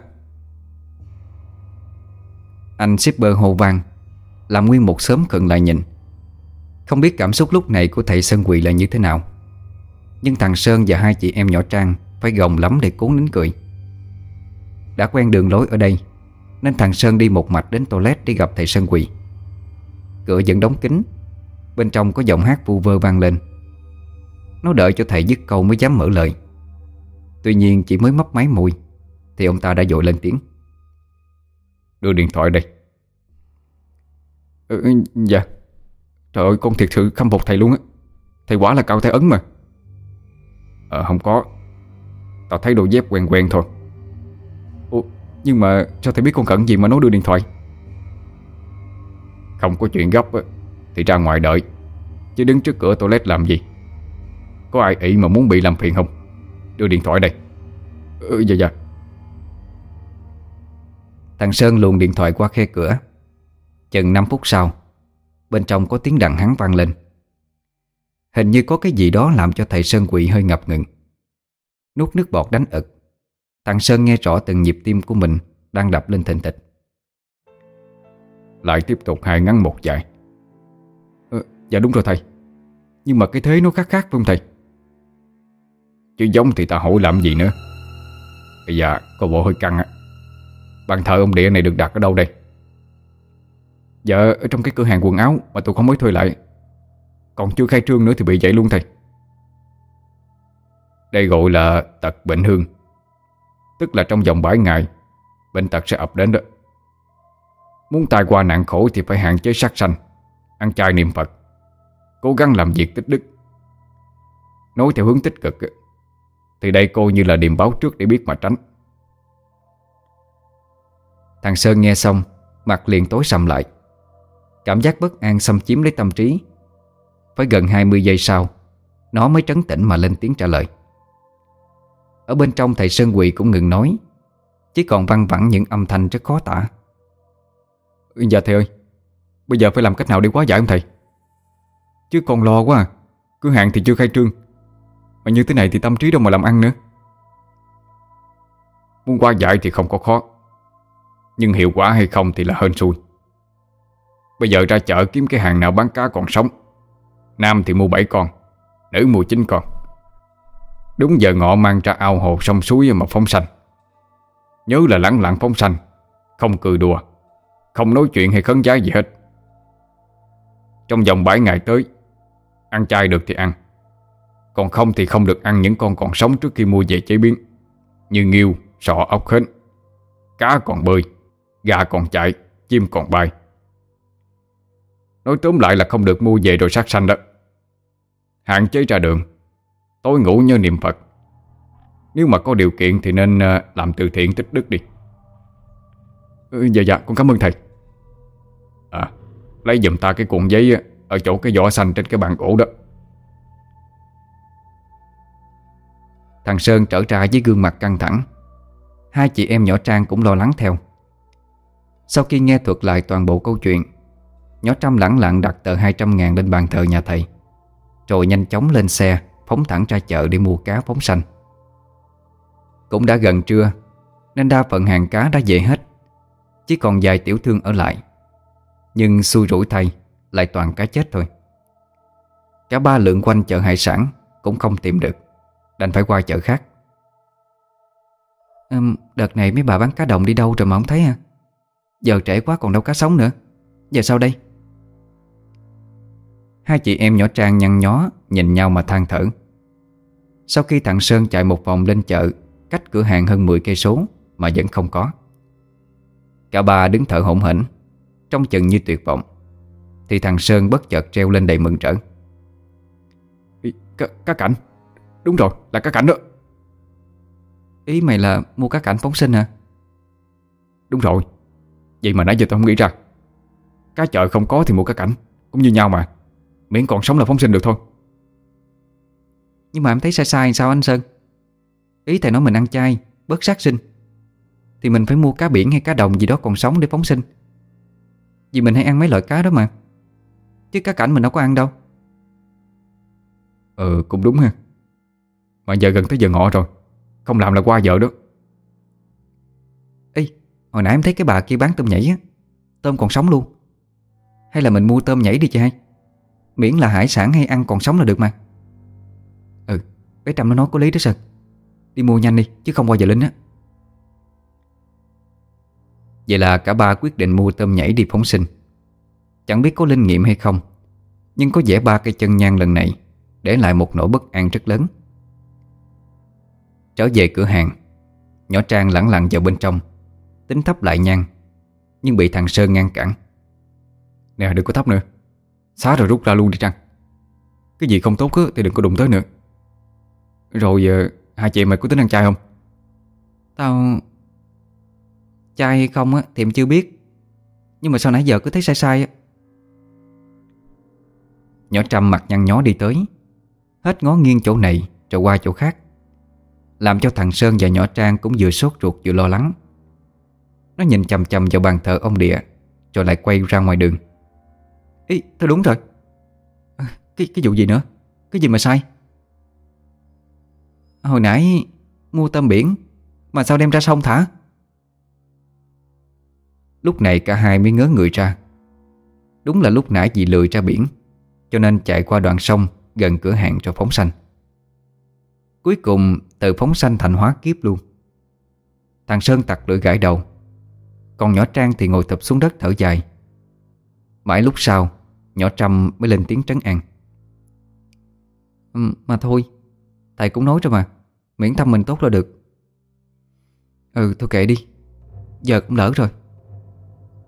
Anh shipper hồ vang Làm nguyên một sớm khẩn lại nhìn. Không biết cảm xúc lúc này của thầy Sơn Quỳ là như thế nào. Nhưng thằng Sơn và hai chị em nhỏ Trang Phải gồng lắm để cố nín cười. Đã quen đường lối ở đây, Nên thằng Sơn đi một mạch đến toilet Để gặp thầy Sơn Quỳ. Cửa vẫn đóng kín, Bên trong có giọng hát vu vơ vang lên. Nó đợi cho thầy dứt câu mới dám mở lời. Tuy nhiên chỉ mới mấp máy môi Thì ông ta đã dội lên tiếng. Đưa điện thoại đây. Ừ, ừ, Dạ. Trời ơi con thiệt sự khâm phục thầy luôn á. Thầy quả là cao thái ấn mà. Ờ không có. Tao thấy đồ dép quen quen thôi. Ủa, Nhưng mà sao thầy biết con cần gì mà nó đưa điện thoại? Không có chuyện gấp á, Thì ra ngoài đợi. Chứ đứng trước cửa toilet làm gì? Có ai ỷ mà muốn bị làm phiền không? Đưa điện thoại đây. Ừ dạ dạ. Thằng Sơn luồn điện thoại qua khe cửa. Chừng 5 phút sau Bên trong có tiếng đàn hắn vang lên. Hình như có cái gì đó làm cho thầy Sơn quỵ hơi ngập ngừng. Nuốt nước bọt đánh ực Thằng Sơn nghe rõ từng nhịp tim của mình Đang đập lên thình thịch. Lại tiếp tục hai ngắn một dài. Ờ, Dạ đúng rồi thầy. Nhưng mà cái thế nó khác khác phải không thầy? Chứ giống thì ta hỏi làm gì nữa. Bây giờ có bộ hơi căng á. Bàn thờ ông địa này được đặt ở đâu đây? Dạ ở trong cái cửa hàng quần áo Mà tôi không mới thuê lại. Còn chưa khai trương nữa thì bị vậy luôn thầy. Đây gọi là tật bệnh hương. Tức là trong vòng 7 ngày, Bệnh tật sẽ ập đến đó. Muốn tai qua nạn khổ thì phải hạn chế sát sanh, Ăn chay niệm Phật, Cố gắng làm việc tích đức. Nói theo hướng tích cực thì đây cô như là điềm báo trước để biết mà tránh. Thằng Sơn nghe xong, Mặt liền tối sầm lại. Cảm giác bất an xâm chiếm lấy tâm trí. Phải gần 20 giây sau, Nó mới trấn tĩnh mà lên tiếng trả lời. Ở bên trong thầy Sơn Quỳ cũng ngừng nói, Chỉ còn văng vẳng những âm thanh rất khó tả. Dạ thầy ơi, Bây giờ phải làm cách nào để quá giải không thầy? Chứ còn lo quá à Cửa hàng thì chưa khai trương. Mà như thế này thì tâm trí đâu mà làm ăn nữa. Muốn qua giải thì không có khó. Nhưng hiệu quả hay không thì là hên xui. Bây giờ ra chợ kiếm cái hàng nào bán cá còn sống. Nam thì mua 7 con, Nữ mua 9 con. Đúng giờ ngọ mang ra ao hồ sông suối mà phóng sanh. Nhớ là lẳng lặng phóng sanh, Không cười đùa, Không nói chuyện hay khấn giá gì hết. Trong vòng 7 ngày tới, Ăn chay được thì ăn. Còn không thì không được ăn những con còn sống trước khi mua về chế biến. Như nghiêu, sọ, ốc hến Cá còn bơi Gà còn chạy, chim còn bay. Nói tóm lại là không được mua về rồi sát sanh đó. Hạn chế ra đường. Tối ngủ nhớ niệm Phật. Nếu mà có điều kiện thì nên à, làm từ thiện tích đức đi. Ừ, Dạ dạ con cảm ơn thầy. À Lấy giùm ta cái cuộn giấy à, Ở chỗ cái vỏ xanh trên cái bàn gỗ đó. Thằng Sơn trở ra với gương mặt căng thẳng. Hai chị em nhỏ Trang cũng lo lắng theo. Sau khi nghe thuật lại toàn bộ câu chuyện, Nhỏ Trăm lẳng lặng đặt tờ 200 ngàn lên bàn thờ nhà thầy, Rồi nhanh chóng lên xe, Phóng thẳng ra chợ để mua cá phóng xanh Cũng đã gần trưa, Nên đa phần hàng cá đã về hết, Chỉ còn vài tiểu thương ở lại. Nhưng xui rủi thay, Lại toàn cá chết thôi. Cả ba lượng quanh chợ hải sản Cũng không tìm được. Đành phải qua chợ khác. Um, Đợt này mấy bà bán cá đồng đi đâu rồi mà không thấy ha Giờ trễ quá còn đâu cá sống nữa. Giờ sao đây? Hai chị em nhỏ Trang nhăn nhó Nhìn nhau mà than thở. Sau khi thằng Sơn chạy một vòng lên chợ Cách cửa hàng hơn 10 cây số Mà vẫn không có. Cả ba đứng thở hổn hển Trong chừng như tuyệt vọng. Thì thằng Sơn bất chợt treo lên đầy mừng trở. Cá, cá cảnh Đúng rồi là cá cảnh đó. Ý mày là mua cá cảnh phóng sinh hả? Đúng rồi. Vậy mà nãy giờ tao không nghĩ ra. Cá chợ không có thì mua cá cảnh Cũng như nhau mà. Miễn còn sống là phóng sinh được thôi. Nhưng mà em thấy sai sai sao anh Sơn? Ý thầy nói mình ăn chay Bớt sát sinh. Thì mình phải mua cá biển hay cá đồng gì đó còn sống để phóng sinh. Vì mình hay ăn mấy loại cá đó mà. Chứ cá cảnh mình đâu có ăn đâu. Ừ cũng đúng ha mà giờ gần tới giờ ngọ rồi, Không làm là qua giờ đó Ê, Hồi nãy em thấy cái bà kia bán tôm nhảy á, Tôm còn sống luôn. Hay là mình mua tôm nhảy đi chị hai? Miễn là hải sản hay ăn còn sống là được mà. Ừ Bé Trâm nó nói có lý đó Sơn Đi mua nhanh đi, chứ không qua giờ lính á. Vậy là cả ba quyết định mua tôm nhảy đi phóng sinh. Chẳng biết có linh nghiệm hay không, Nhưng có vẻ ba cây chân nhang lần này Để lại một nỗi bất an rất lớn. Trở về cửa hàng. Nhỏ Trang lẳng lặng vào bên trong. Tính thắp lại nhang Nhưng bị thằng Sơn ngăn cản. Nè đừng có thắp nữa. Xá rồi rút ra luôn đi Trang. Cái gì không tốt thì đừng có đụng tới nữa. Rồi uh, hai chị mày có tính ăn chay không? Tao Chay hay không á thì em chưa biết. Nhưng mà sao nãy giờ cứ thấy sai sai á. Nhỏ Trâm mặt nhăn nhó đi tới. Hết ngó nghiêng chỗ này Rồi qua chỗ khác làm cho thằng Sơn và nhỏ Trang cũng vừa sốt ruột vừa lo lắng. Nó nhìn chầm chầm vào bàn thờ ông địa Rồi lại quay ra ngoài đường. Ý, thôi đúng rồi. À, Cái cái vụ gì nữa? Cái gì mà sai? Hồi nãy mua tôm biển Mà sao đem ra sông thả? Lúc này cả hai mới ngớ người ra. Đúng là lúc nãy dì lười ra biển Cho nên chạy qua đoạn sông Gần cửa hàng cho phóng xanh. Cuối cùng từ phóng sanh thành hóa kiếp luôn. Thằng Sơn tặc lưỡi gãi đầu. Còn nhỏ Trang thì ngồi thập xuống đất thở dài. Mãi lúc sau Nhỏ Trâm mới lên tiếng trấn an. Ừ, Mà thôi Thầy cũng nói rồi mà Miễn thăm mình tốt là được. Ừ thôi kệ đi Giờ cũng lỡ rồi.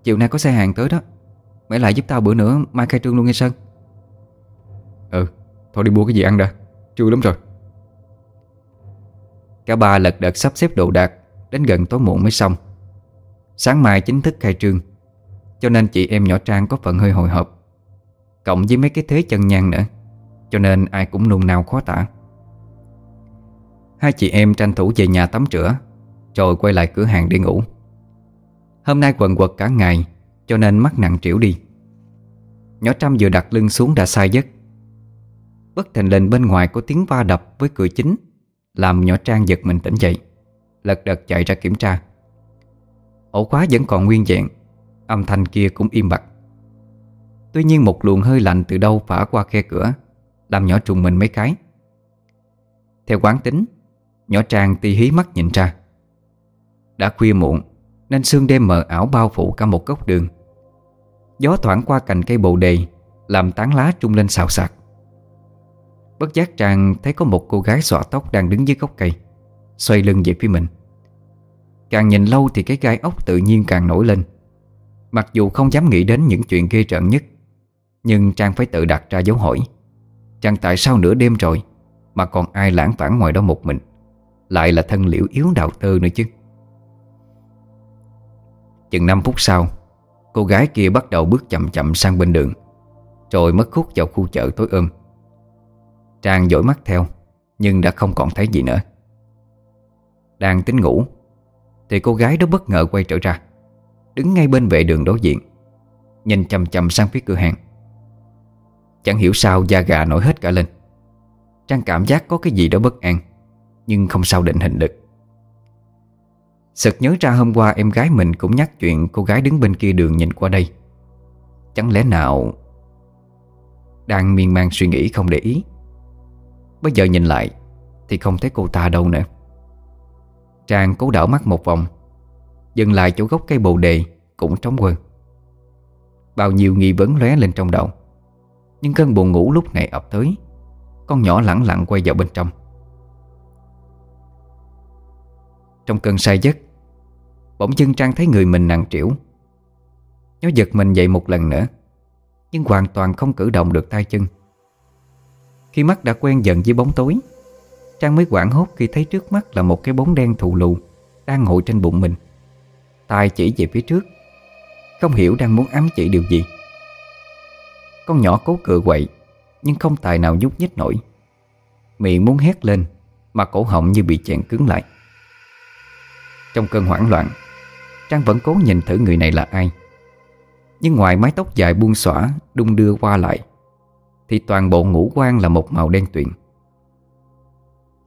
Chiều nay có xe hàng tới đó Mày lại giúp tao bữa nữa mai khai trương luôn nghe Sơn. Ừ Thôi đi mua cái gì ăn đã Trưa lắm rồi. Cả ba lật đật sắp xếp đồ đạc, Đến gần tối muộn mới xong. Sáng mai chính thức khai trương, Cho nên chị em nhỏ Trang có phần hơi hồi hộp. Cộng với mấy cái thế chân nhang nữa, Cho nên ai cũng nôn nao khó tả. Hai chị em tranh thủ về nhà tắm rửa, Rồi quay lại cửa hàng để ngủ. Hôm nay quần quật cả ngày, Cho nên mắt nặng trĩu đi. Nhỏ Trâm vừa đặt lưng xuống đã sai giấc. Bất thình lình bên ngoài có tiếng va đập với cửa chính. Làm nhỏ Trang giật mình tỉnh dậy, Lật đật chạy ra kiểm tra. Ổ khóa vẫn còn nguyên vẹn, Âm thanh kia cũng im bặt. Tuy nhiên một luồng hơi lạnh từ đâu phả qua khe cửa, Làm nhỏ trùng mình mấy cái. Theo quán tính, Nhỏ Trang ti hí mắt nhìn ra. Đã khuya muộn, Nên sương đêm mờ ảo bao phủ cả một góc đường. Gió thoảng qua cành cây bồ đề, Làm tán lá trung lên xào xạc. Bất giác Trang thấy có một cô gái xõa tóc đang đứng dưới gốc cây, Xoay lưng về phía mình. Càng nhìn lâu thì cái gai ốc tự nhiên càng nổi lên. Mặc dù không dám nghĩ đến những chuyện ghê rợn nhất, Nhưng Trang phải tự đặt ra dấu hỏi. Chẳng tại sao nửa đêm rồi Mà còn ai lãng vãng ngoài đó một mình? Lại là thân liễu yếu đào tơ nữa chứ. Chừng 5 phút sau, Cô gái kia bắt đầu bước chậm chậm sang bên đường, Rồi mất khúc vào khu chợ tối ôm. Trang dõi mắt theo, Nhưng đã không còn thấy gì nữa. Đang tính ngủ, Thì cô gái đó bất ngờ quay trở ra, Đứng ngay bên vệ đường đối diện, Nhìn chầm chầm sang phía cửa hàng. Chẳng hiểu sao da gà nổi hết cả lên. Trang cảm giác có cái gì đó bất an, Nhưng không sao định hình được. Sực nhớ ra hôm qua em gái mình cũng nhắc chuyện Cô gái đứng bên kia đường nhìn qua đây. Chẳng lẽ nào Đang miên man suy nghĩ không để ý? Bây giờ nhìn lại Thì không thấy cô ta đâu nữa. Trang cố đảo mắt một vòng, Dừng lại chỗ gốc cây bồ đề Cũng trống quần Bao nhiêu nghi vấn lóe lên trong đầu. Nhưng cơn buồn ngủ lúc này ập tới, Con nhỏ lẳng lặng quay vào bên trong. Trong cơn say giấc, Bỗng dưng Trang thấy người mình nặng trĩu. Nó giật mình dậy một lần nữa, Nhưng hoàn toàn không cử động được tay chân. Khi mắt đã quen dần với bóng tối. Trang mới quảng hốt khi thấy trước mắt là một cái bóng đen thù lù Đang ngồi trên bụng mình. Tài chỉ về phía trước, Không hiểu đang muốn ám chỉ điều gì. Con nhỏ cố cựa quậy, Nhưng không tài nào nhúc nhích nổi. Miệng muốn hét lên, Mà cổ họng như bị chèn cứng lại. Trong cơn hoảng loạn, Trang vẫn cố nhìn thử người này là ai. Nhưng ngoài mái tóc dài buông xõa, Đung đưa qua lại thì toàn bộ ngũ quan là một màu đen tuyền.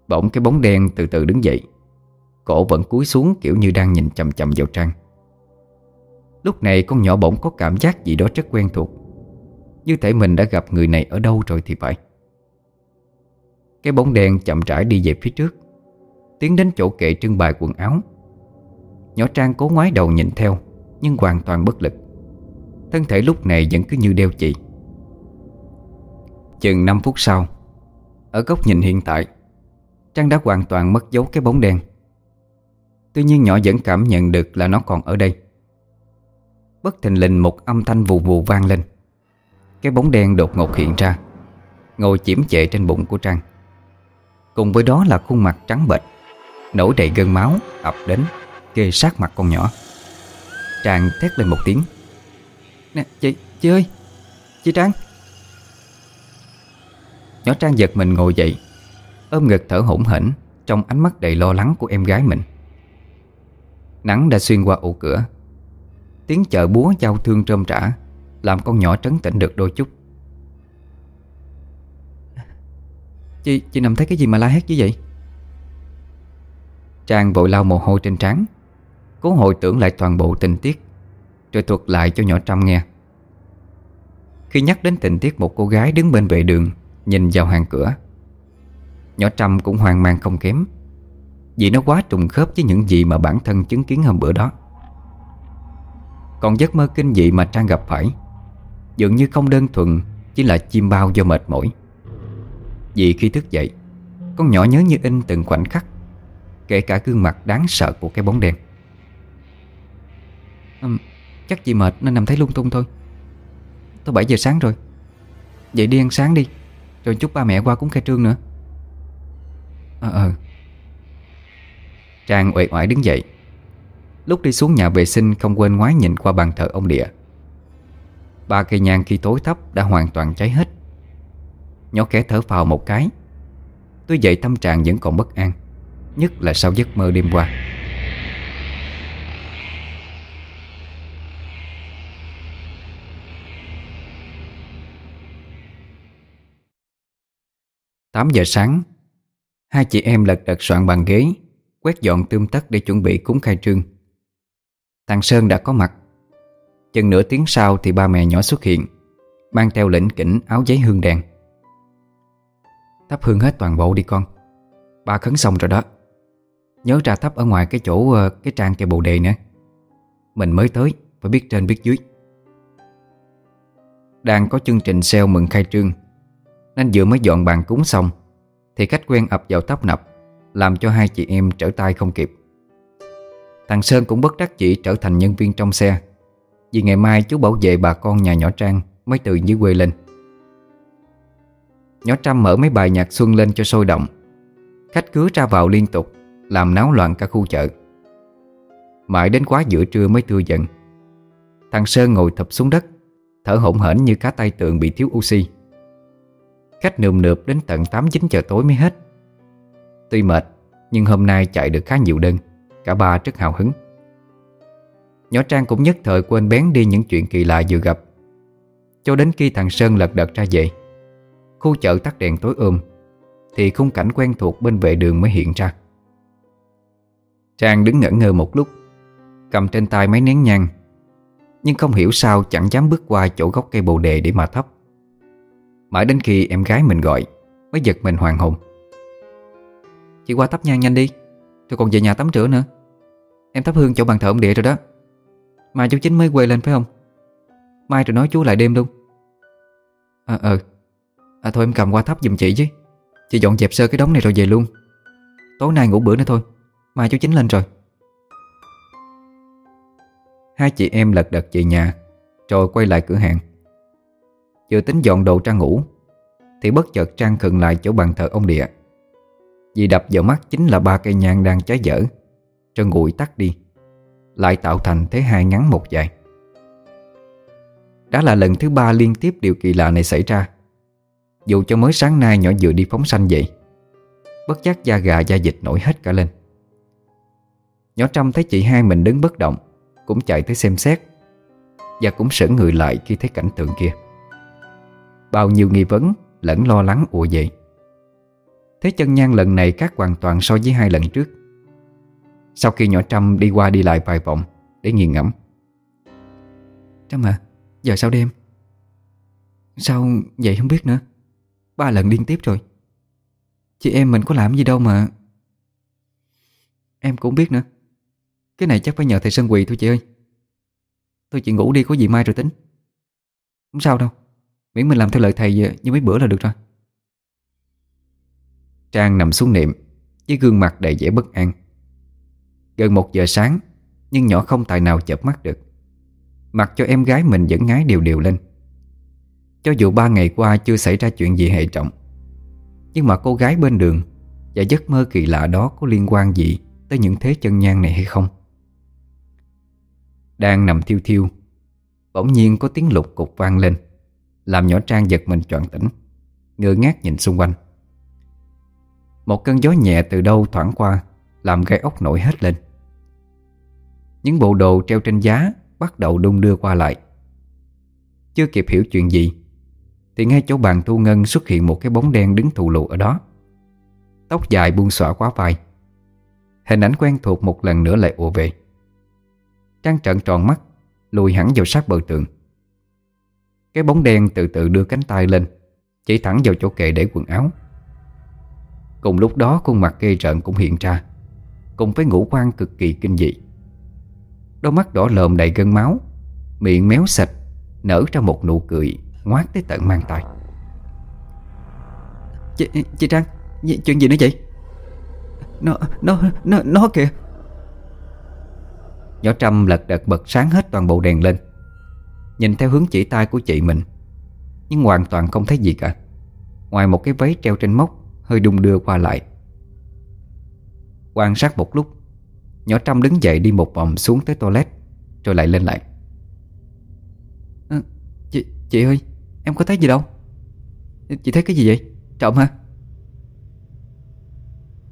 Bỗng cái bóng đen từ từ đứng dậy. Cổ vẫn cúi xuống kiểu như đang nhìn chầm chầm vào Trang. Lúc này con nhỏ bỗng có cảm giác gì đó rất quen thuộc. Như thể mình đã gặp người này ở đâu rồi thì phải. Cái bóng đen chậm rãi đi về phía trước. Tiến đến chỗ kệ trưng bày quần áo. Nhỏ Trang cố ngoái đầu nhìn theo, Nhưng hoàn toàn bất lực. Thân thể lúc này vẫn cứ như đeo chì. Chừng 5 phút sau. Ở góc nhìn hiện tại Trang đã hoàn toàn mất dấu cái bóng đen. Tuy nhiên nhỏ vẫn cảm nhận được là nó còn ở đây. Bất thình lình một âm thanh vù vù vang lên. Cái bóng đen đột ngột hiện ra Ngồi chiếm chệ trên bụng của Trang. Cùng với đó là khuôn mặt trắng bệch Nổi đầy gân máu ập đến Kê sát mặt con nhỏ. Trang thét lên một tiếng. Nè chị, chị ơi Chị Trang. Nhỏ Trang giật mình ngồi dậy. Ôm ngực thở hổn hển Trong ánh mắt đầy lo lắng của em gái mình. Nắng đã xuyên qua ổ cửa. Tiếng chợ búa giao thương trơm trả Làm con nhỏ trấn tĩnh được đôi chút. Chị, chị nằm thấy cái gì mà la hét như vậy? Trang vội lau mồ hôi trên trán. Cố hồi tưởng lại toàn bộ tình tiết Rồi thuật lại cho nhỏ Trâm nghe. Khi nhắc đến tình tiết một cô gái đứng bên vệ đường Nhìn vào hàng cửa. Nhỏ Trâm cũng hoang mang không kém Vì nó quá trùng khớp với những gì mà bản thân chứng kiến hôm bữa đó. Còn giấc mơ kinh dị mà Trang gặp phải Dường như không đơn thuần Chỉ là chim bao do mệt mỏi. Vì khi thức dậy Con nhỏ nhớ như in từng khoảnh khắc Kể cả gương mặt đáng sợ của cái bóng đen. À, Chắc chị mệt nên nằm thấy lung tung thôi. Tôi 7 giờ sáng rồi. Vậy đi ăn sáng đi. Rồi chút ba mẹ qua cúng khai trương nữa. Ờ ờ. Trang uể oải đứng dậy. Lúc đi xuống nhà vệ sinh, không quên ngoái nhìn qua bàn thờ ông địa. Ba cây nhang khi tối thấp đã hoàn toàn cháy hết. Nhỏ kẻ thở phào một cái. Tôi dậy tâm trạng vẫn còn bất an, Nhất là sau giấc mơ đêm qua. Tám giờ sáng, Hai chị em lật đật soạn bàn ghế, Quét dọn tươm tất để chuẩn bị cúng khai trương. Thằng Sơn đã có mặt. Chừng nửa tiếng sau thì ba mẹ nhỏ xuất hiện, Mang theo lĩnh kỉnh áo giấy hương đèn. Thắp hương hết toàn bộ đi con. Ba khấn xong rồi đó. Nhớ ra thắp ở ngoài cái chỗ ờ, Cái trang cây bồ đề nữa. Mình mới tới Phải biết trên biết dưới. Đang có chương trình sale mừng khai trương nên vừa mới dọn bàn cúng xong, Thì khách quen ập vào tấp nập, Làm cho hai chị em trở tay không kịp. Thằng Sơn cũng bất đắc chỉ trở thành nhân viên trong xe, Vì ngày mai chú bảo vệ bà con nhà nhỏ Trang Mới từ dưới quê lên. Nhỏ Trâm mở mấy bài nhạc xuân lên cho sôi động. Khách cứ ra vào liên tục, làm náo loạn cả khu chợ. Mãi đến quá giữa trưa mới thưa giận. Thằng Sơn ngồi thập xuống đất, Thở hổn hển như cá tay tượng bị thiếu oxy. Khách nườm nượp đến tận 8-9 giờ tối mới hết. Tuy mệt, Nhưng hôm nay chạy được khá nhiều đơn, Cả ba rất hào hứng. Nhỏ Trang cũng nhất thời quên bén đi những chuyện kỳ lạ vừa gặp. Cho đến khi thằng Sơn lật đật ra về, Khu chợ tắt đèn tối ôm, Thì khung cảnh quen thuộc bên vệ đường mới hiện ra. Trang đứng ngẩn ngơ một lúc, Cầm trên tay mấy nén nhang, Nhưng không hiểu sao chẳng dám bước qua chỗ gốc cây bồ đề để mà thắp. Mãi đến khi em gái mình gọi, Mới giật mình hoàng hồn. Chị qua thắp nhang nhanh đi, tôi còn về nhà tắm rửa nữa. Em thắp hương chỗ bàn thờ ông địa rồi đó. Mai chú Chính mới quê lên phải không? Mai rồi nói chú lại đêm luôn. À ờ. À thôi em cầm qua thắp giùm chị chứ. Chị dọn dẹp sơ cái đống này rồi về luôn. Tối nay ngủ bữa nữa thôi. Mai chú Chính lên rồi. Hai chị em lật đật về nhà, Rồi quay lại cửa hàng. Chưa tính dọn đồ Trang ngủ, Thì bất chợt Trang khựng lại chỗ bàn thờ ông địa. Vì đập vào mắt chính là ba cây nhang đang cháy dở Cho nguội tắt đi, Lại tạo thành thế hai ngắn một dài. Đã là lần thứ ba liên tiếp điều kỳ lạ này xảy ra, Dù cho mới sáng nay nhỏ vừa đi phóng sanh vậy, Bất giác da gà da dịch nổi hết cả lên. Nhỏ Trâm thấy chị hai mình đứng bất động, Cũng chạy tới xem xét, Và cũng sững người lại khi thấy cảnh tượng kia. Bao nhiêu nghi vấn Lẫn lo lắng ùa về. Thế chân nhan lần này khác hoàn toàn so với hai lần trước. Sau khi nhỏ Trâm đi qua đi lại vài vòng, Để nghiền ngẫm. Trâm à Giờ sao đêm? Sao vậy không biết nữa? Ba lần liên tiếp rồi. Chị em mình có làm gì đâu mà. Em cũng biết nữa. Cái này chắc phải nhờ thầy Sơn Quỳ thôi chị ơi. Thôi chị ngủ đi, có gì mai rồi tính. Không sao đâu. Miễn mình làm theo lời thầy như mấy bữa là được rồi. Trang nằm xuống niệm Với gương mặt đầy vẻ bất an. Gần một giờ sáng, Nhưng nhỏ không tài nào chợp mắt được. Mặc cho em gái mình vẫn ngái đều đều lên. Cho dù ba ngày qua chưa xảy ra chuyện gì hệ trọng, Nhưng mà cô gái bên đường Và giấc mơ kỳ lạ đó có liên quan gì Tới những thế chân nhang này hay không? Đang nằm thiêu thiêu, Bỗng nhiên có tiếng lục cục vang lên. Làm nhỏ Trang giật mình choạng tỉnh, Ngơ ngác nhìn xung quanh. Một cơn gió nhẹ từ đâu thoảng qua, Làm gai ốc nổi hết lên. Những bộ đồ treo trên giá Bắt đầu đung đưa qua lại. Chưa kịp hiểu chuyện gì, Thì ngay chỗ bàn thu ngân xuất hiện một cái bóng đen đứng thù lụ ở đó. Tóc dài buông xõa quá vai. Hình ảnh quen thuộc một lần nữa lại ùa về. Trang trận tròn mắt, Lùi hẳn vào sát bờ tường. Cái bóng đen từ từ đưa cánh tay lên Chỉ thẳng vào chỗ kệ để quần áo. Cùng lúc đó khuôn mặt ghê rợn cũng hiện ra Cùng với ngũ quan cực kỳ kinh dị. Đôi mắt đỏ lợm đầy gân máu Miệng méo sạch Nở ra một nụ cười Ngoát tới tận mang tay Chị, chị Trang Chuyện gì nữa vậy? Nó, nó, nó, nó kìa. Nhỏ Trâm lật đật bật sáng hết toàn bộ đèn lên Nhìn theo hướng chỉ tay của chị mình. Nhưng hoàn toàn không thấy gì cả. Ngoài một cái váy treo trên móc Hơi đung đưa qua lại. Quan sát một lúc Nhỏ Trâm đứng dậy đi một vòng xuống tới toilet Rồi lại lên lại. À, Chị chị ơi Em có thấy gì đâu? Chị thấy cái gì vậy? Trọng hả?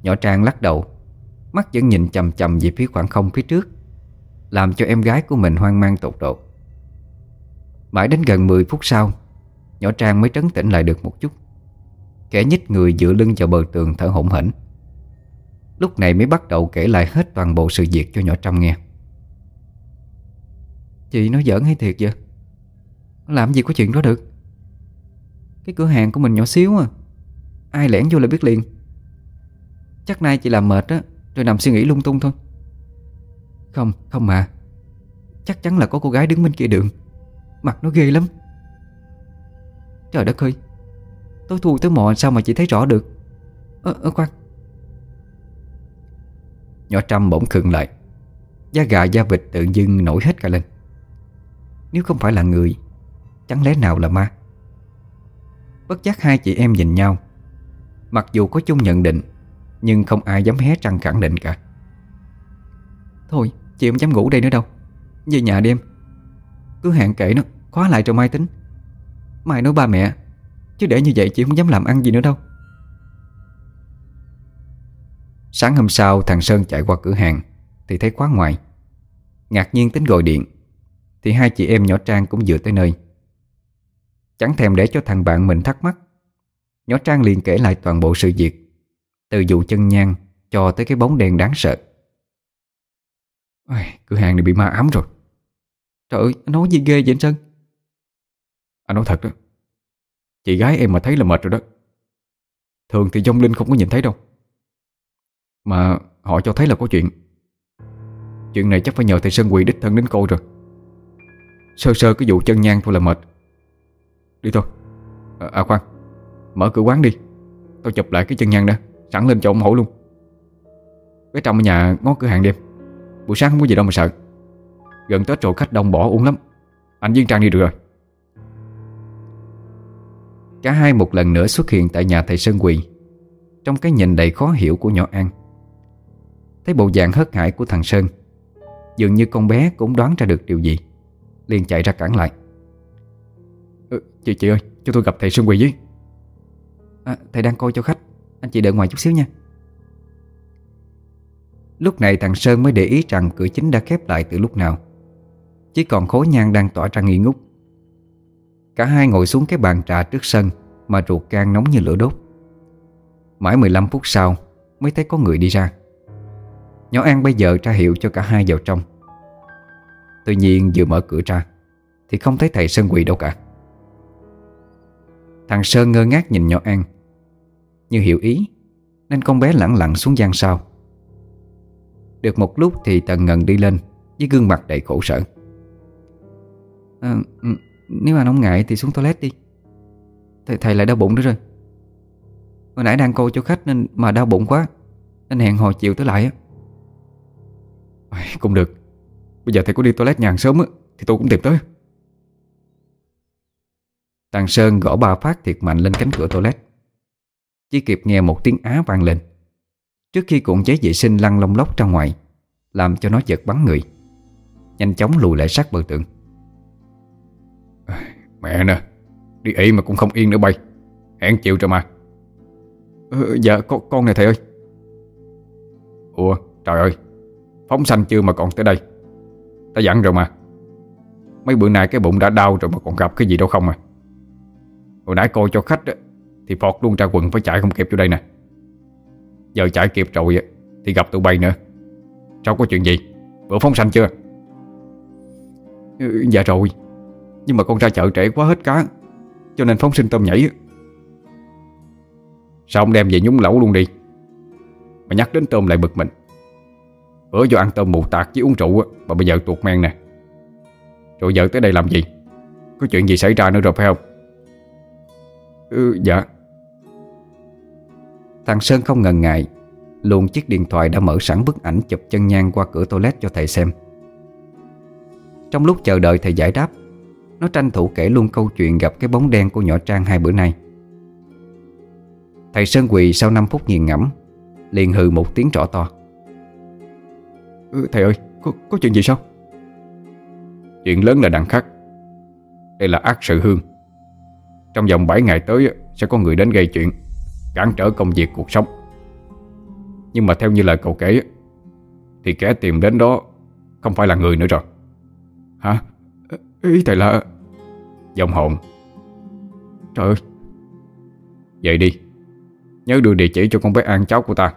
Nhỏ Trang lắc đầu Mắt vẫn nhìn chầm chầm về phía khoảng không phía trước Làm cho em gái của mình hoang mang tột độ. Mãi đến gần 10 phút sau Nhỏ Trang mới trấn tĩnh lại được một chút. Kẻ nhích người dựa lưng vào bờ tường thở hổn hển. Lúc này mới bắt đầu kể lại hết toàn bộ sự việc cho nhỏ Trâm nghe. Chị nói giỡn hay thiệt vậy? Làm gì có chuyện đó được? Cái cửa hàng của mình nhỏ xíu à. Ai lẻn vô là biết liền. Chắc nay chị làm mệt á Rồi nằm suy nghĩ lung tung thôi. Không, không mà. Chắc chắn là có cô gái đứng bên kia đường. Mặt nó ghê lắm. Trời đất ơi Tôi thui tới mò sao mà chị thấy rõ được. Ơ, ơ khoan. Nhỏ Trâm bỗng khựng lại. Da gà da vịt tự dưng nổi hết cả lên. Nếu không phải là người Chẳng lẽ nào là ma? Bất giác hai chị em nhìn nhau. Mặc dù có chung nhận định Nhưng không ai dám hé răng khẳng định cả. Thôi chị không dám ngủ đây nữa đâu. Về nhà đi em. Cứ hạn kệ nó Khóa lại rồi máy tính. Mai nói ba mẹ Chứ để như vậy chị không dám làm ăn gì nữa đâu. Sáng hôm sau thằng Sơn chạy qua cửa hàng Thì thấy khóa ngoài. Ngạc nhiên tính gọi điện Thì hai chị em nhỏ Trang cũng vừa tới nơi. Chẳng thèm để cho thằng bạn mình thắc mắc. Nhỏ Trang liền kể lại toàn bộ sự việc Từ vụ chân nhang Cho tới cái bóng đen đáng sợ. Ôi, Cửa hàng này bị ma ám rồi. Trời ơi, anh nói gì ghê vậy anh Sơn? Anh nói thật đó. Chị gái em mà thấy là mệt rồi đó. Thường thì dông linh không có nhìn thấy đâu. Mà họ cho thấy là có chuyện. Chuyện này chắc phải nhờ thầy Sơn Quỳ đích thân đến cô rồi. Sơ sơ cái vụ chân nhang thôi là mệt. Đi thôi. À, à khoan. Mở cửa quán đi. Tao chụp lại cái chân nhang đã. Sẵn lên cho ông hổ luôn. Bé trong nhà ngó cửa hàng đêm. Buổi sáng không có gì đâu mà sợ. Gần Tết rồi khách đông bỏ uống lắm. Anh dương Trang đi được rồi. Cả hai một lần nữa xuất hiện tại nhà thầy Sơn Quỳ. Trong cái nhìn đầy khó hiểu của nhỏ An. Thấy bộ dạng hớt hải của thằng Sơn Dường như con bé cũng đoán ra được điều gì liền chạy ra cản lại. Ừ, Chị chị ơi cho tôi gặp thầy Sơn Quỳ với. À, Thầy đang coi cho khách Anh chị đợi ngoài chút xíu nha. Lúc này thằng Sơn mới để ý rằng cửa chính đã khép lại từ lúc nào. Chỉ còn khối nhang đang tỏa ra nghi ngút. Cả hai ngồi xuống cái bàn trà trước sân Mà ruột gan nóng như lửa đốt. Mãi 15 phút sau Mới thấy có người đi ra. Nhỏ An bây giờ ra hiệu cho cả hai vào trong. Tuy nhiên vừa mở cửa ra Thì không thấy thầy Sơn quỳ đâu cả. Thằng Sơn ngơ ngác nhìn nhỏ An, Như hiểu ý Nên con bé lẳng lặng xuống gian sau. Được một lúc thì Tần ngần đi lên Với gương mặt đầy khổ sở à, Nếu anh không ngại thì xuống toilet đi. Thầy, thầy lại đau bụng nữa rồi. Hồi nãy đang cô cho khách nên mà đau bụng quá Nên hẹn hồi chiều tới lại á. Cũng được. Bây giờ thầy có đi toilet nhàn sớm á Thì tôi cũng tìm tới. Tàng Sơn gõ ba phát thiệt mạnh lên cánh cửa toilet. Chỉ kịp nghe một tiếng á vang lên. Trước khi cuộn giấy vệ sinh lăn lông lóc ra ngoài Làm cho nó giật bắn người. Nhanh chóng lùi lại sát bờ tường. Mẹ nè Đi ị mà cũng không yên nữa bay. Hẹn chịu cho mà. Ừ, Dạ con, con này thầy ơi. Ủa trời ơi Phóng xanh chưa mà còn tới đây? Ta dặn rồi mà. Mấy bữa nay cái bụng đã đau rồi mà còn gặp cái gì đâu không à. Hồi nãy coi cho khách Thì phọt luôn ra quần phải chạy không kịp vô đây nè. Giờ chạy kịp rồi Thì gặp tụi bay nữa. Sao có chuyện gì? Bữa phóng xanh chưa? Ừ, Dạ rồi nhưng mà con ra chợ trễ quá hết cá, Cho nên phóng sinh tôm nhảy. Sao không đem về nhúng lẩu luôn đi? Mà nhắc đến tôm lại bực mình. Bữa do ăn tôm mù tạc với uống rượu Mà bây giờ tuột men nè. Rồi giờ tới đây làm gì? Có chuyện gì xảy ra nữa rồi phải không? Ừ dạ. Thằng Sơn không ngần ngại Luôn chiếc điện thoại đã mở sẵn bức ảnh Chụp chân nhang qua cửa toilet cho thầy xem. Trong lúc chờ đợi thầy giải đáp nó tranh thủ kể luôn câu chuyện gặp cái bóng đen của nhỏ Trang hai bữa nay. Thầy Sơn quỳ sau 5 phút nghiền ngẫm Liền hừ một tiếng rõ to. Ừ, Thầy ơi, có, có chuyện gì sao? Chuyện lớn là đằng khắc Đây là ác sự hương. Trong vòng 7 ngày tới Sẽ có người đến gây chuyện Cản trở công việc cuộc sống. Nhưng mà theo như lời cậu kể Thì kẻ tìm đến đó Không phải là người nữa rồi. Hả? Ý thầy là Dòng hồn. Trời ơi. Vậy đi. Nhớ đưa địa chỉ cho con bé An, cháu của ta.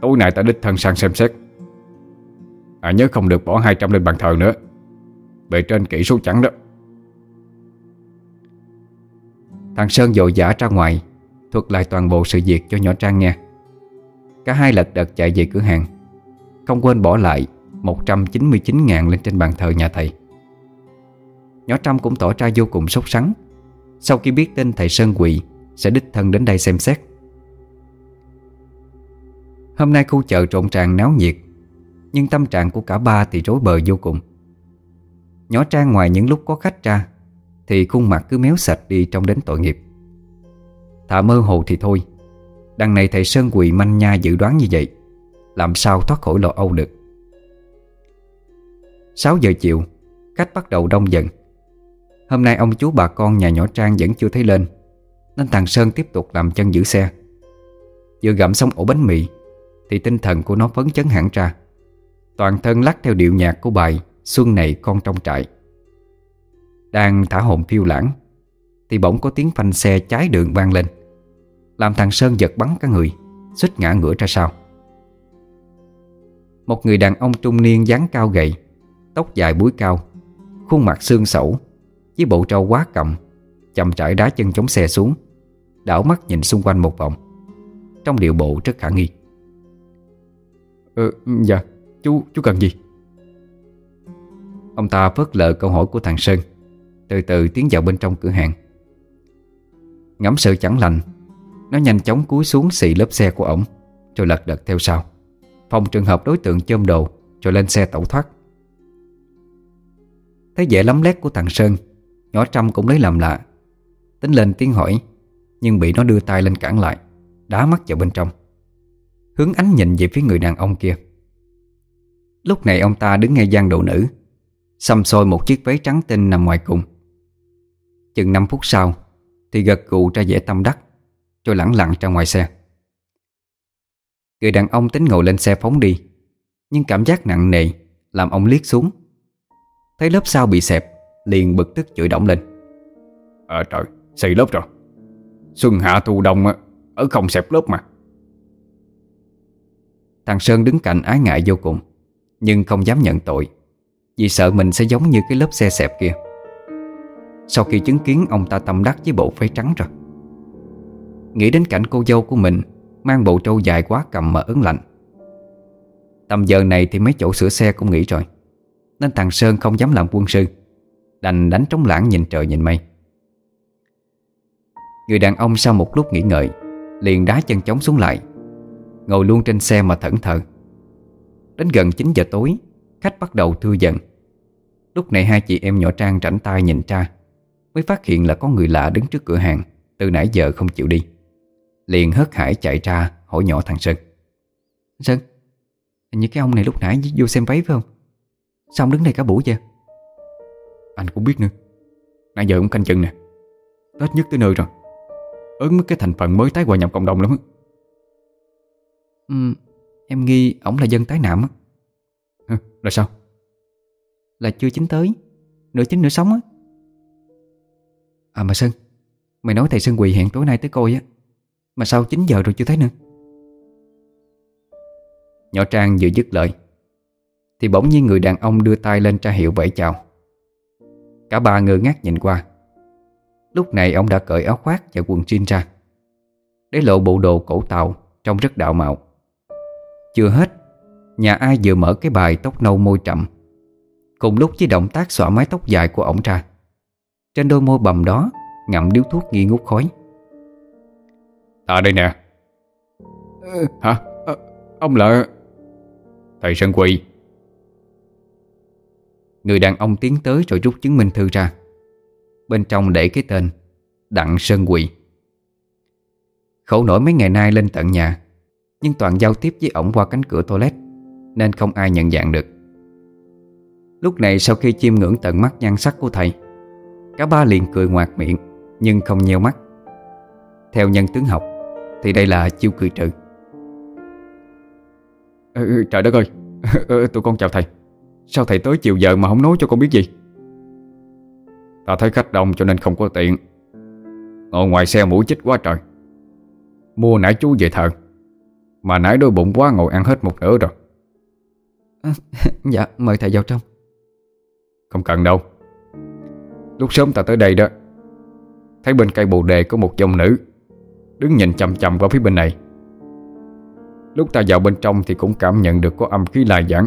Tối nay ta đích thân sang xem xét. À nhớ không được bỏ 200 lên bàn thờ nữa. Bề trên kỹ số chẳng đó. Thằng Sơn dội dã ra ngoài, Thuật lại toàn bộ sự việc cho nhỏ Trang nghe. Cả hai lật đật chạy về cửa hàng. Không quên bỏ lại 199 ngàn lên trên bàn thờ nhà thầy. Nhỏ Trâm cũng tỏ ra vô cùng sốt sắng. Sau khi biết tin thầy Sơn quỵ Sẽ đích thân đến đây xem xét. Hôm nay khu chợ trộn tràn náo nhiệt, Nhưng tâm trạng của cả ba thì rối bời vô cùng. Nhỏ Trang ngoài những lúc có khách ra, Thì khuôn mặt cứ méo sạch đi trong đến tội nghiệp. Thà mơ hồ thì thôi, Đằng này thầy Sơn quỳ manh nha dự đoán như vậy, Làm sao thoát khỏi lo âu được. 6 giờ chiều, Khách bắt đầu đông dần. Hôm nay ông chú bà con nhà nhỏ Trang vẫn chưa thấy lên. Nên thằng Sơn tiếp tục làm chân giữ xe. Vừa gặm xong ổ bánh mì, Thì tinh thần của nó phấn chấn hẳn ra. Toàn thân lắc theo điệu nhạc của bài Xuân này con trong trại. Đang thả hồn phiêu lãng, Thì bỗng có tiếng phanh xe trái đường vang lên, Làm thằng Sơn giật bắn cả người Xích ngã ngửa ra sau. Một người đàn ông trung niên dáng cao gầy, Tóc dài búi cao, Khuôn mặt xương sẩu với bộ trâu quá cầm Chậm trải đá chân chống xe xuống. Đảo mắt nhìn xung quanh một vòng. Trong điệu bộ rất khả nghi. Ừ, dạ, chú, chú cần gì? Ông ta phớt lờ câu hỏi của thằng Sơn Từ từ tiến vào bên trong cửa hàng. Ngắm sự chẳng lành Nó nhanh chóng cúi xuống xì lớp xe của ổng Rồi lật đật theo sau Phòng trường hợp đối tượng chôm đồ Rồi lên xe tẩu thoát. Thấy vẻ lắm lét của thằng Sơn Nhỏ Trâm cũng lấy làm lạ. Tính lên tiếng hỏi, Nhưng bị nó đưa tay lên cản lại, Đá mắt vào bên trong. Hướng ánh nhìn về phía người đàn ông kia. Lúc này ông ta đứng ngay gian độ nữ, Xăm xôi một chiếc váy trắng tinh nằm ngoài cùng. Chừng 5 phút sau, Thì gật gù ra dễ tâm đắc, Rồi lẳng lặng ra ngoài xe. Người đàn ông tính ngồi lên xe phóng đi, Nhưng cảm giác nặng nề Làm ông liếc xuống. Thấy lớp sau bị xẹp Liền bực tức chửi động lên. Ờ trời, xây lớp rồi. Xuân hạ thu đông Ở không xẹp lớp mà. Thằng Sơn đứng cạnh ái ngại vô cùng Nhưng không dám nhận tội Vì sợ mình sẽ giống như cái lớp xe xẹp kia. Sau khi chứng kiến ông ta tâm đắc với bộ váy trắng rồi. Nghĩ đến cảnh cô dâu của mình Mang bộ trâu dài quá cầm mà ớn lạnh. Tầm giờ này thì mấy chỗ sửa xe cũng nghỉ rồi Nên thằng Sơn không dám làm quân sư. Đành đánh trống lãng nhìn trời nhìn mây. Người đàn ông sau một lúc nghỉ ngợi, Liền đá chân chống xuống lại, Ngồi luôn trên xe mà thẫn thờ. Đến gần 9 giờ tối, Khách bắt đầu thưa dần Lúc này hai chị em nhỏ Trang rảnh tay nhìn ra Mới phát hiện là có người lạ đứng trước cửa hàng, Từ nãy giờ không chịu đi. Liền hớt hải chạy ra hỏi nhỏ thằng Sơn. Sơn, Hình như cái ông này lúc nãy vô xem váy phải không? Sao ông đứng đây cả buổi vậy? Anh cũng biết nữa. Nãy giờ ông canh chừng nè. Tết nhất tới nơi rồi. Ớn mấy cái thành phần mới tái hòa nhập cộng đồng lắm ừ, Em nghi ổng là dân tái nạm á. À, Là sao? Là chưa chín tới Nửa chín nửa sống á. À mà Sơn Mày nói thầy Sơn Quỳ hẹn tối nay tới coi á. Mà sao 9 giờ rồi chưa thấy nữa? Nhỏ Trang vừa dứt lời Thì bỗng nhiên người đàn ông đưa tay lên tra hiệu vẫy chào Cả ba ngơ ngác nhìn qua. Lúc này ông đã cởi áo khoác và quần jean ra Để lộ bộ đồ cổ tàu Trông rất đạo mạo. Chưa hết Nhà ai vừa mở cái bài tóc nâu môi trầm Cùng lúc với động tác xõa mái tóc dài của ổng ra. Trên đôi môi bầm đó Ngậm điếu thuốc nghi ngút khói. À đây nè. Ừ, Hả? À, ông là Thầy Sơn Quỳ Người đàn ông tiến tới rồi rút chứng minh thư ra. Bên trong để cái tên Đặng Sơn Quỳ. Khẩu nổi mấy ngày nay lên tận nhà Nhưng toàn giao tiếp với ổng qua cánh cửa toilet Nên không ai nhận dạng được. Lúc này sau khi chiêm ngưỡng tận mắt nhan sắc của thầy Cả ba liền cười ngoạc miệng Nhưng không nheo mắt. Theo nhân tướng học Thì đây là chiêu cười trừ. Ừ, ừ, Trời đất ơi. Ừ, ừ, tụi con chào thầy. Sao thầy tới chiều giờ mà không nói cho con biết gì? Ta thấy khách đông cho nên không có tiện. Ngồi ngoài xe mũi chích quá trời. Mua nãy chú về thờ Mà nãy đôi bụng quá ngồi ăn hết một nửa rồi. À, Dạ mời thầy vào trong. Không cần đâu. Lúc sớm ta tới đây đó Thấy bên cây bồ đề có một dòng nữ Đứng nhìn chầm chầm vào phía bên này. Lúc ta vào bên trong thì cũng cảm nhận được có âm khí lai giảng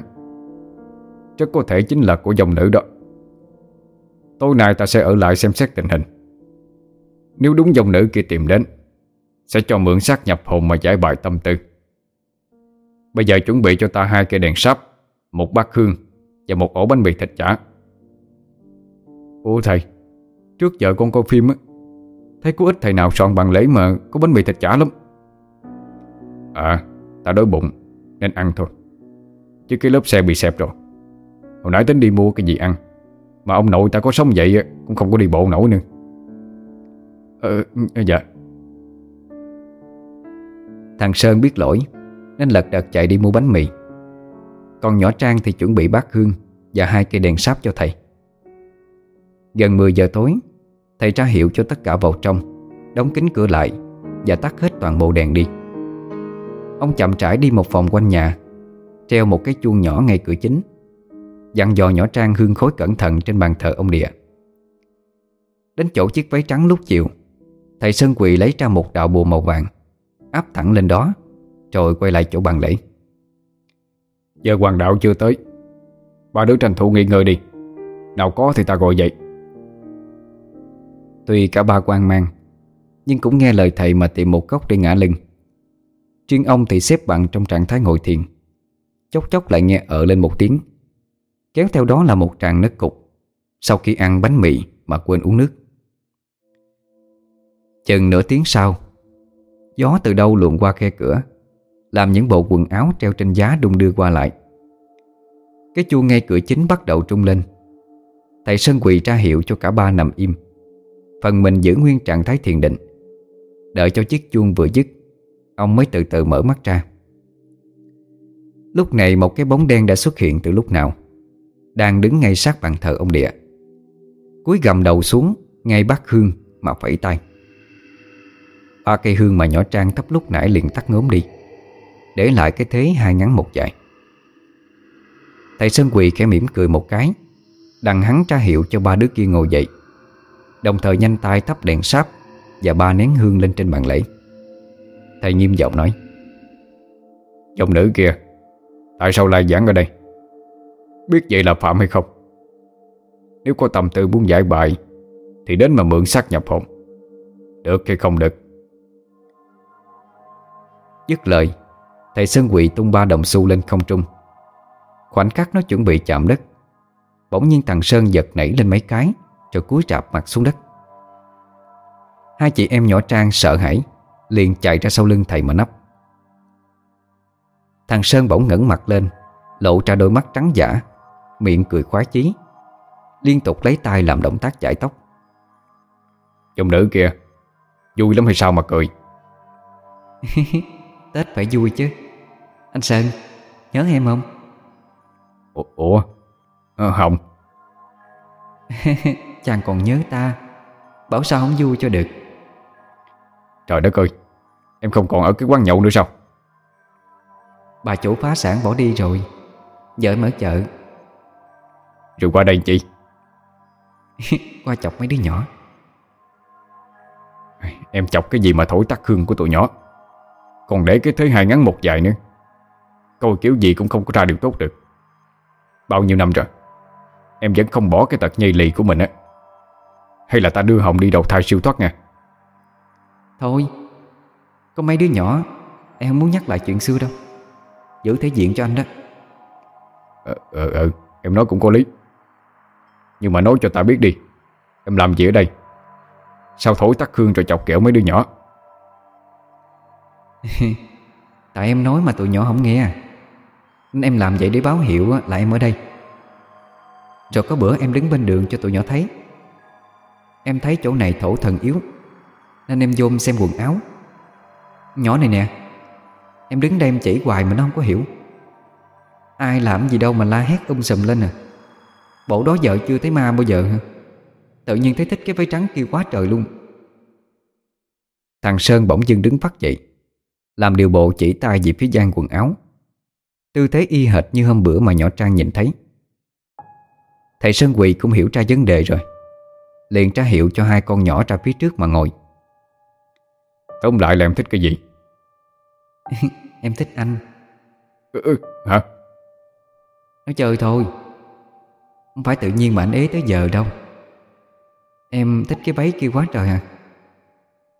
Chắc có thể chính là của dòng nữ đó. Tối nay ta sẽ ở lại xem xét tình hình. Nếu đúng dòng nữ kia tìm đến, Sẽ cho mượn xác nhập hồn mà giải bài tâm tư. Bây giờ chuẩn bị cho ta hai cây đèn sáp, Một bát hương Và một ổ bánh mì thịt chả. Ủa thầy, Trước giờ con coi phim á, Thấy có ít thầy nào soạn bằng lễ mà Có bánh mì thịt chả lắm. À ta đói bụng, Nên ăn thôi. Chứ cái lớp xe bị xẹp rồi. Hồi nãy tính đi mua cái gì ăn? Mà ông nội ta có sống vậy Cũng không có đi bộ nổi nữa. Ờ ừ, dạ. Thằng Sơn biết lỗi, Nên lật đật chạy đi mua bánh mì. Còn nhỏ Trang thì chuẩn bị bát hương Và hai cây đèn sáp cho thầy. Gần 10 giờ tối, Thầy ra hiệu cho tất cả vào trong, Đóng kính cửa lại Và tắt hết toàn bộ đèn đi. Ông chậm trải đi một vòng quanh nhà, Treo một cái chuông nhỏ ngay cửa chính. Dặn dò nhỏ Trang hương khối cẩn thận trên bàn thờ ông địa. Đến chỗ chiếc váy trắng lúc chiều Thầy Sơn Quỳ lấy ra một đạo bùa màu vàng Áp thẳng lên đó Rồi quay lại chỗ bàn lễ. Giờ hoàng đạo chưa tới. Ba đứa tranh thủ nghỉ ngơi đi. Nào có thì ta gọi dậy. Tuy cả ba quan mang Nhưng cũng nghe lời thầy mà tìm một góc để ngã lưng. Riêng ông thì xếp bằng trong trạng thái ngồi thiền Chốc chốc lại nghe ở lên một tiếng Kéo theo đó là một tràng nứt cục. Sau khi ăn bánh mì mà quên uống nước. Chừng nửa tiếng sau, Gió từ đâu luồn qua khe cửa, Làm những bộ quần áo treo trên giá đung đưa qua lại. Cái chuông ngay cửa chính bắt đầu trung lên. Thầy Sơn quỳ ra hiệu cho cả ba nằm im. Phần mình giữ nguyên trạng thái thiền định. Đợi cho chiếc chuông vừa dứt, Ông mới từ từ mở mắt ra. Lúc này một cái bóng đen đã xuất hiện từ lúc nào? Đang đứng ngay sát bàn thờ ông địa. Cúi gầm đầu xuống, Ngay bát hương mà phẩy tay. Ba cây hương mà nhỏ Trang thắp lúc nãy liền tắt ngốm đi. Để lại cái thế hai ngắn một dài. Thầy Sơn Quỳ khẽ mỉm cười một cái, Đằng hắn tra hiệu cho ba đứa kia ngồi dậy. Đồng thời nhanh tay thắp đèn sáp Và ba nén hương lên trên bàn lễ. Thầy nghiêm giọng nói Dòng nữ kia, Tại sao lại giảng ở đây? Biết vậy là phạm hay không? Nếu có tâm tư muốn giải bài, Thì đến mà mượn xác nhập hồn. Được hay không được? Dứt lời, Thầy Sơn quỳ tung ba đồng xu lên không trung. Khoảnh khắc nó chuẩn bị chạm đất, Bỗng nhiên thằng Sơn giật nảy lên mấy cái, Rồi cúi rạp mặt xuống đất. Hai chị em nhỏ Trang sợ hãi, Liền chạy ra sau lưng thầy mà nấp. Thằng Sơn bỗng ngẩng mặt lên, Lộ ra đôi mắt trắng giả Miệng cười khoái chí Liên tục lấy tay làm động tác chải tóc. Chồng nữ kìa Vui lắm hay sao mà cười? Tết phải vui chứ. Anh Sơn Nhớ em không? Ủa, Ủa? À, Không Chàng còn nhớ ta. Bảo sao không vui cho được? Trời đất ơi Em không còn ở cái quán nhậu nữa sao? Bà chủ phá sản bỏ đi rồi Vợ mở chợ Rồi qua đây chị Qua chọc mấy đứa nhỏ. Em chọc cái gì mà thổi tắt hương của tụi nhỏ? Còn để cái thế hai ngắn một dài nữa. Coi kiểu gì cũng không có ra điều tốt được. Bao nhiêu năm rồi Em vẫn không bỏ cái tật nhây lì của mình á. Hay là ta đưa Hồng đi đầu thai siêu thoát nha. Thôi Có mấy đứa nhỏ Em không muốn nhắc lại chuyện xưa đâu. Giữ thể diện cho anh đó. Ờ, ờ, ờ, em nói cũng có lý nhưng mà nói cho ta biết đi, Em làm gì ở đây? Sao thổi tắt hương rồi chọc kẹo mấy đứa nhỏ? Tại em nói mà tụi nhỏ không nghe. Nên Em làm vậy để báo hiệu là em ở đây. Rồi có bữa em đứng bên đường cho tụi nhỏ thấy. Em thấy chỗ này thổ thần yếu, Nên em vô xem quần áo. Nhỏ này nè, Em đứng đây em chỉ hoài mà nó không có hiểu. Ai làm gì đâu mà la hét um sùm lên à. Bộ đó vợ chưa thấy ma bao giờ hả? Tự nhiên thấy thích cái váy trắng kêu quá trời luôn. Thằng Sơn bỗng dưng đứng phát dậy Làm điều bộ chỉ tay về phía gian quần áo. Tư thế y hệt như hôm bữa mà nhỏ Trang nhìn thấy. Thầy Sơn quỳ cũng hiểu ra vấn đề rồi Liền tra hiệu cho hai con nhỏ ra phía trước mà ngồi. Tóm lại là em thích cái gì? Em thích anh. Ừ, ừ, Hả? Nói chơi thôi không phải tự nhiên mà anh ế tới giờ đâu. Em thích cái váy kia quá trời à.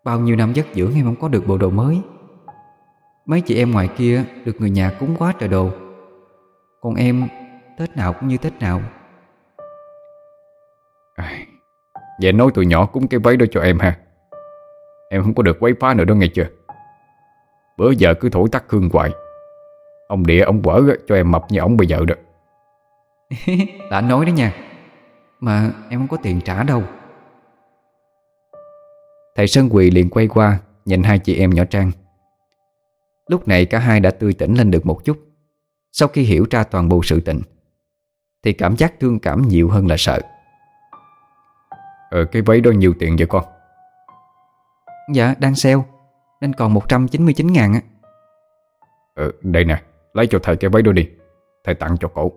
Bao nhiêu năm giấc dưỡng em không có được bộ đồ mới. Mấy chị em ngoài kia Được người nhà cúng quá trời đồ. Còn em Tết nào cũng như Tết nào. À, Vậy nói tụi nhỏ cúng cái váy đó cho em ha. Em không có được quấy phá nữa đâu nghe chưa? Bữa giờ cứ thổi tắt hương hoài. Ông địa ông quở cho em mập như ông bây giờ đó. Là anh nói đó nha. Mà em không có tiền trả đâu. Thầy Sơn Quỳ liền quay qua, Nhìn hai chị em nhỏ Trang. Lúc này cả hai đã tươi tỉnh lên được một chút. Sau khi hiểu ra toàn bộ sự tình, Thì cảm giác thương cảm nhiều hơn là sợ. Ờ cái váy đó nhiều tiền vậy con? Dạ đang sale, Nên còn 199 ngàn á. Ờ đây nè, Lấy cho thầy cái váy đó đi. Thầy tặng cho cổ.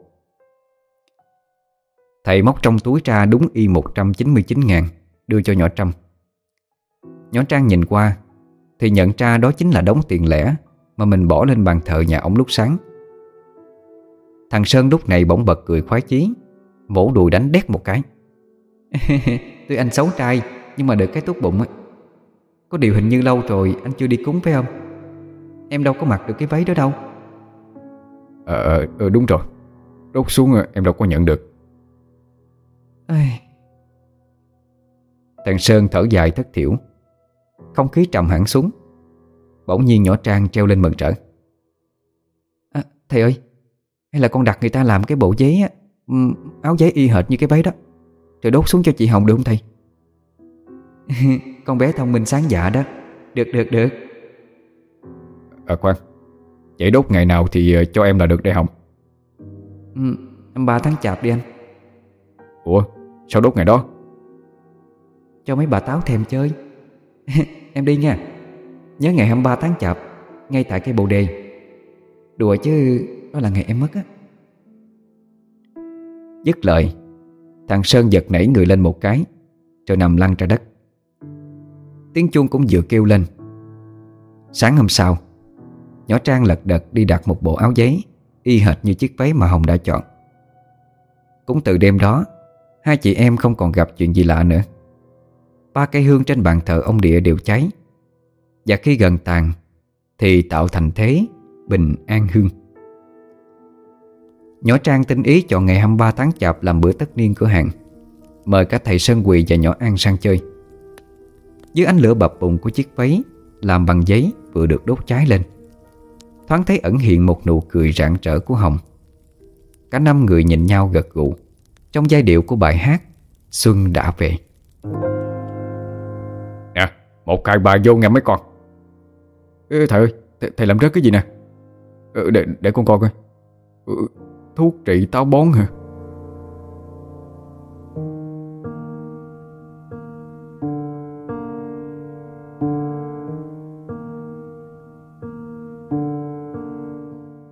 Thầy móc trong túi ra đúng y 199 ngàn Đưa cho nhỏ Trâm. Nhỏ Trang nhìn qua Thì nhận ra đó chính là đống tiền lẻ Mà mình bỏ lên bàn thờ nhà ông lúc sáng. Thằng Sơn lúc này bỗng bật cười khoái chí Vỗ đùi đánh đét một cái. Tuy anh xấu trai Nhưng mà được cái tốt bụng ấy. Có điều hình như lâu rồi anh chưa đi cúng phải không? Em đâu có mặc được cái váy đó đâu. Ờ, ờ, ờ đúng rồi. Rốt xuống ờ, em đâu có nhận được. Ây, Thằng Sơn thở dài thất thiểu. Không khí trầm hẳn xuống. Bỗng nhiên nhỏ Trang treo lên mừng rỡ à, Thầy ơi Hay là con đặt người ta làm cái bộ giấy á Áo giấy y hệt như cái váy đó. Rồi đốt xuống cho chị Hồng được không thầy? Con bé thông minh sáng dạ đó. Được được được. À khoan. Vậy đốt ngày nào thì ờ, cho em là được đây Hồng? Ừ, Năm ba tháng chạp đi anh Ủa sao đốt ngày đó? Cho mấy bà táo thèm chơi. Em đi nha. Nhớ ngày 23 tháng chạp Ngay tại cây bồ đề. Đùa chứ Đó là ngày em mất á. Dứt lời Thằng Sơn giật nảy người lên một cái Rồi nằm lăn ra đất. Tiếng chuông cũng vừa kêu lên. Sáng hôm sau Nhỏ Trang lật đật đi đặt một bộ áo giấy Y hệt như chiếc váy mà Hồng đã chọn. Cũng từ đêm đó Hai chị em không còn gặp chuyện gì lạ nữa. Ba cây hương trên bàn thờ ông địa đều cháy. Và khi gần tàn, Thì tạo thành thế bình an hương. Nhỏ Trang tinh ý chọn ngày 23 tháng Chạp làm bữa tất niên cửa hàng, Mời cả thầy Sơn Quỳ và nhỏ An sang chơi. Dưới ánh lửa bập bùng của chiếc váy, Làm bằng giấy vừa được đốt cháy lên. Thoáng thấy ẩn hiện một nụ cười rạng rỡ của Hồng. Cả năm người nhìn nhau gật gù. Trong giai điệu của bài hát Xuân đã về. Nè Một cài bài vô nghe mấy con. Ê, Thầy ơi thầy, thầy làm rớt cái gì nè? Ừ, để, để con coi coi. Ừ, Thuốc trị táo bón hả?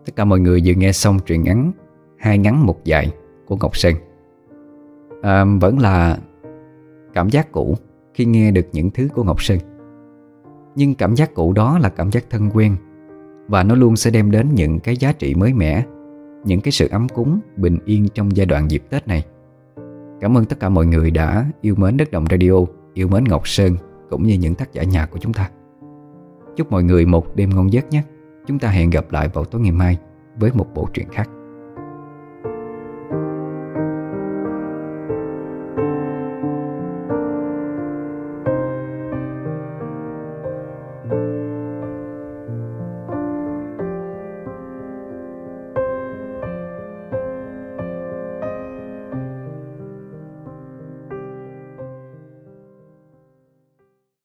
Tất cả mọi người vừa nghe xong truyện ngắn Hai ngắn một dài của Ngọc Sơn à, Vẫn là cảm giác cũ khi nghe được những thứ của Ngọc Sơn. Nhưng cảm giác cũ đó là cảm giác thân quen Và nó luôn sẽ đem đến những cái giá trị mới mẻ Những cái sự ấm cúng, bình yên trong giai đoạn dịp Tết này. Cảm ơn tất cả mọi người đã yêu mến Đất Đồng Radio Yêu mến Ngọc Sơn Cũng như những tác giả nhạc của chúng ta. Chúc mọi người một đêm ngon giấc nhé. Chúng ta hẹn gặp lại vào tối ngày mai Với một bộ truyện khác.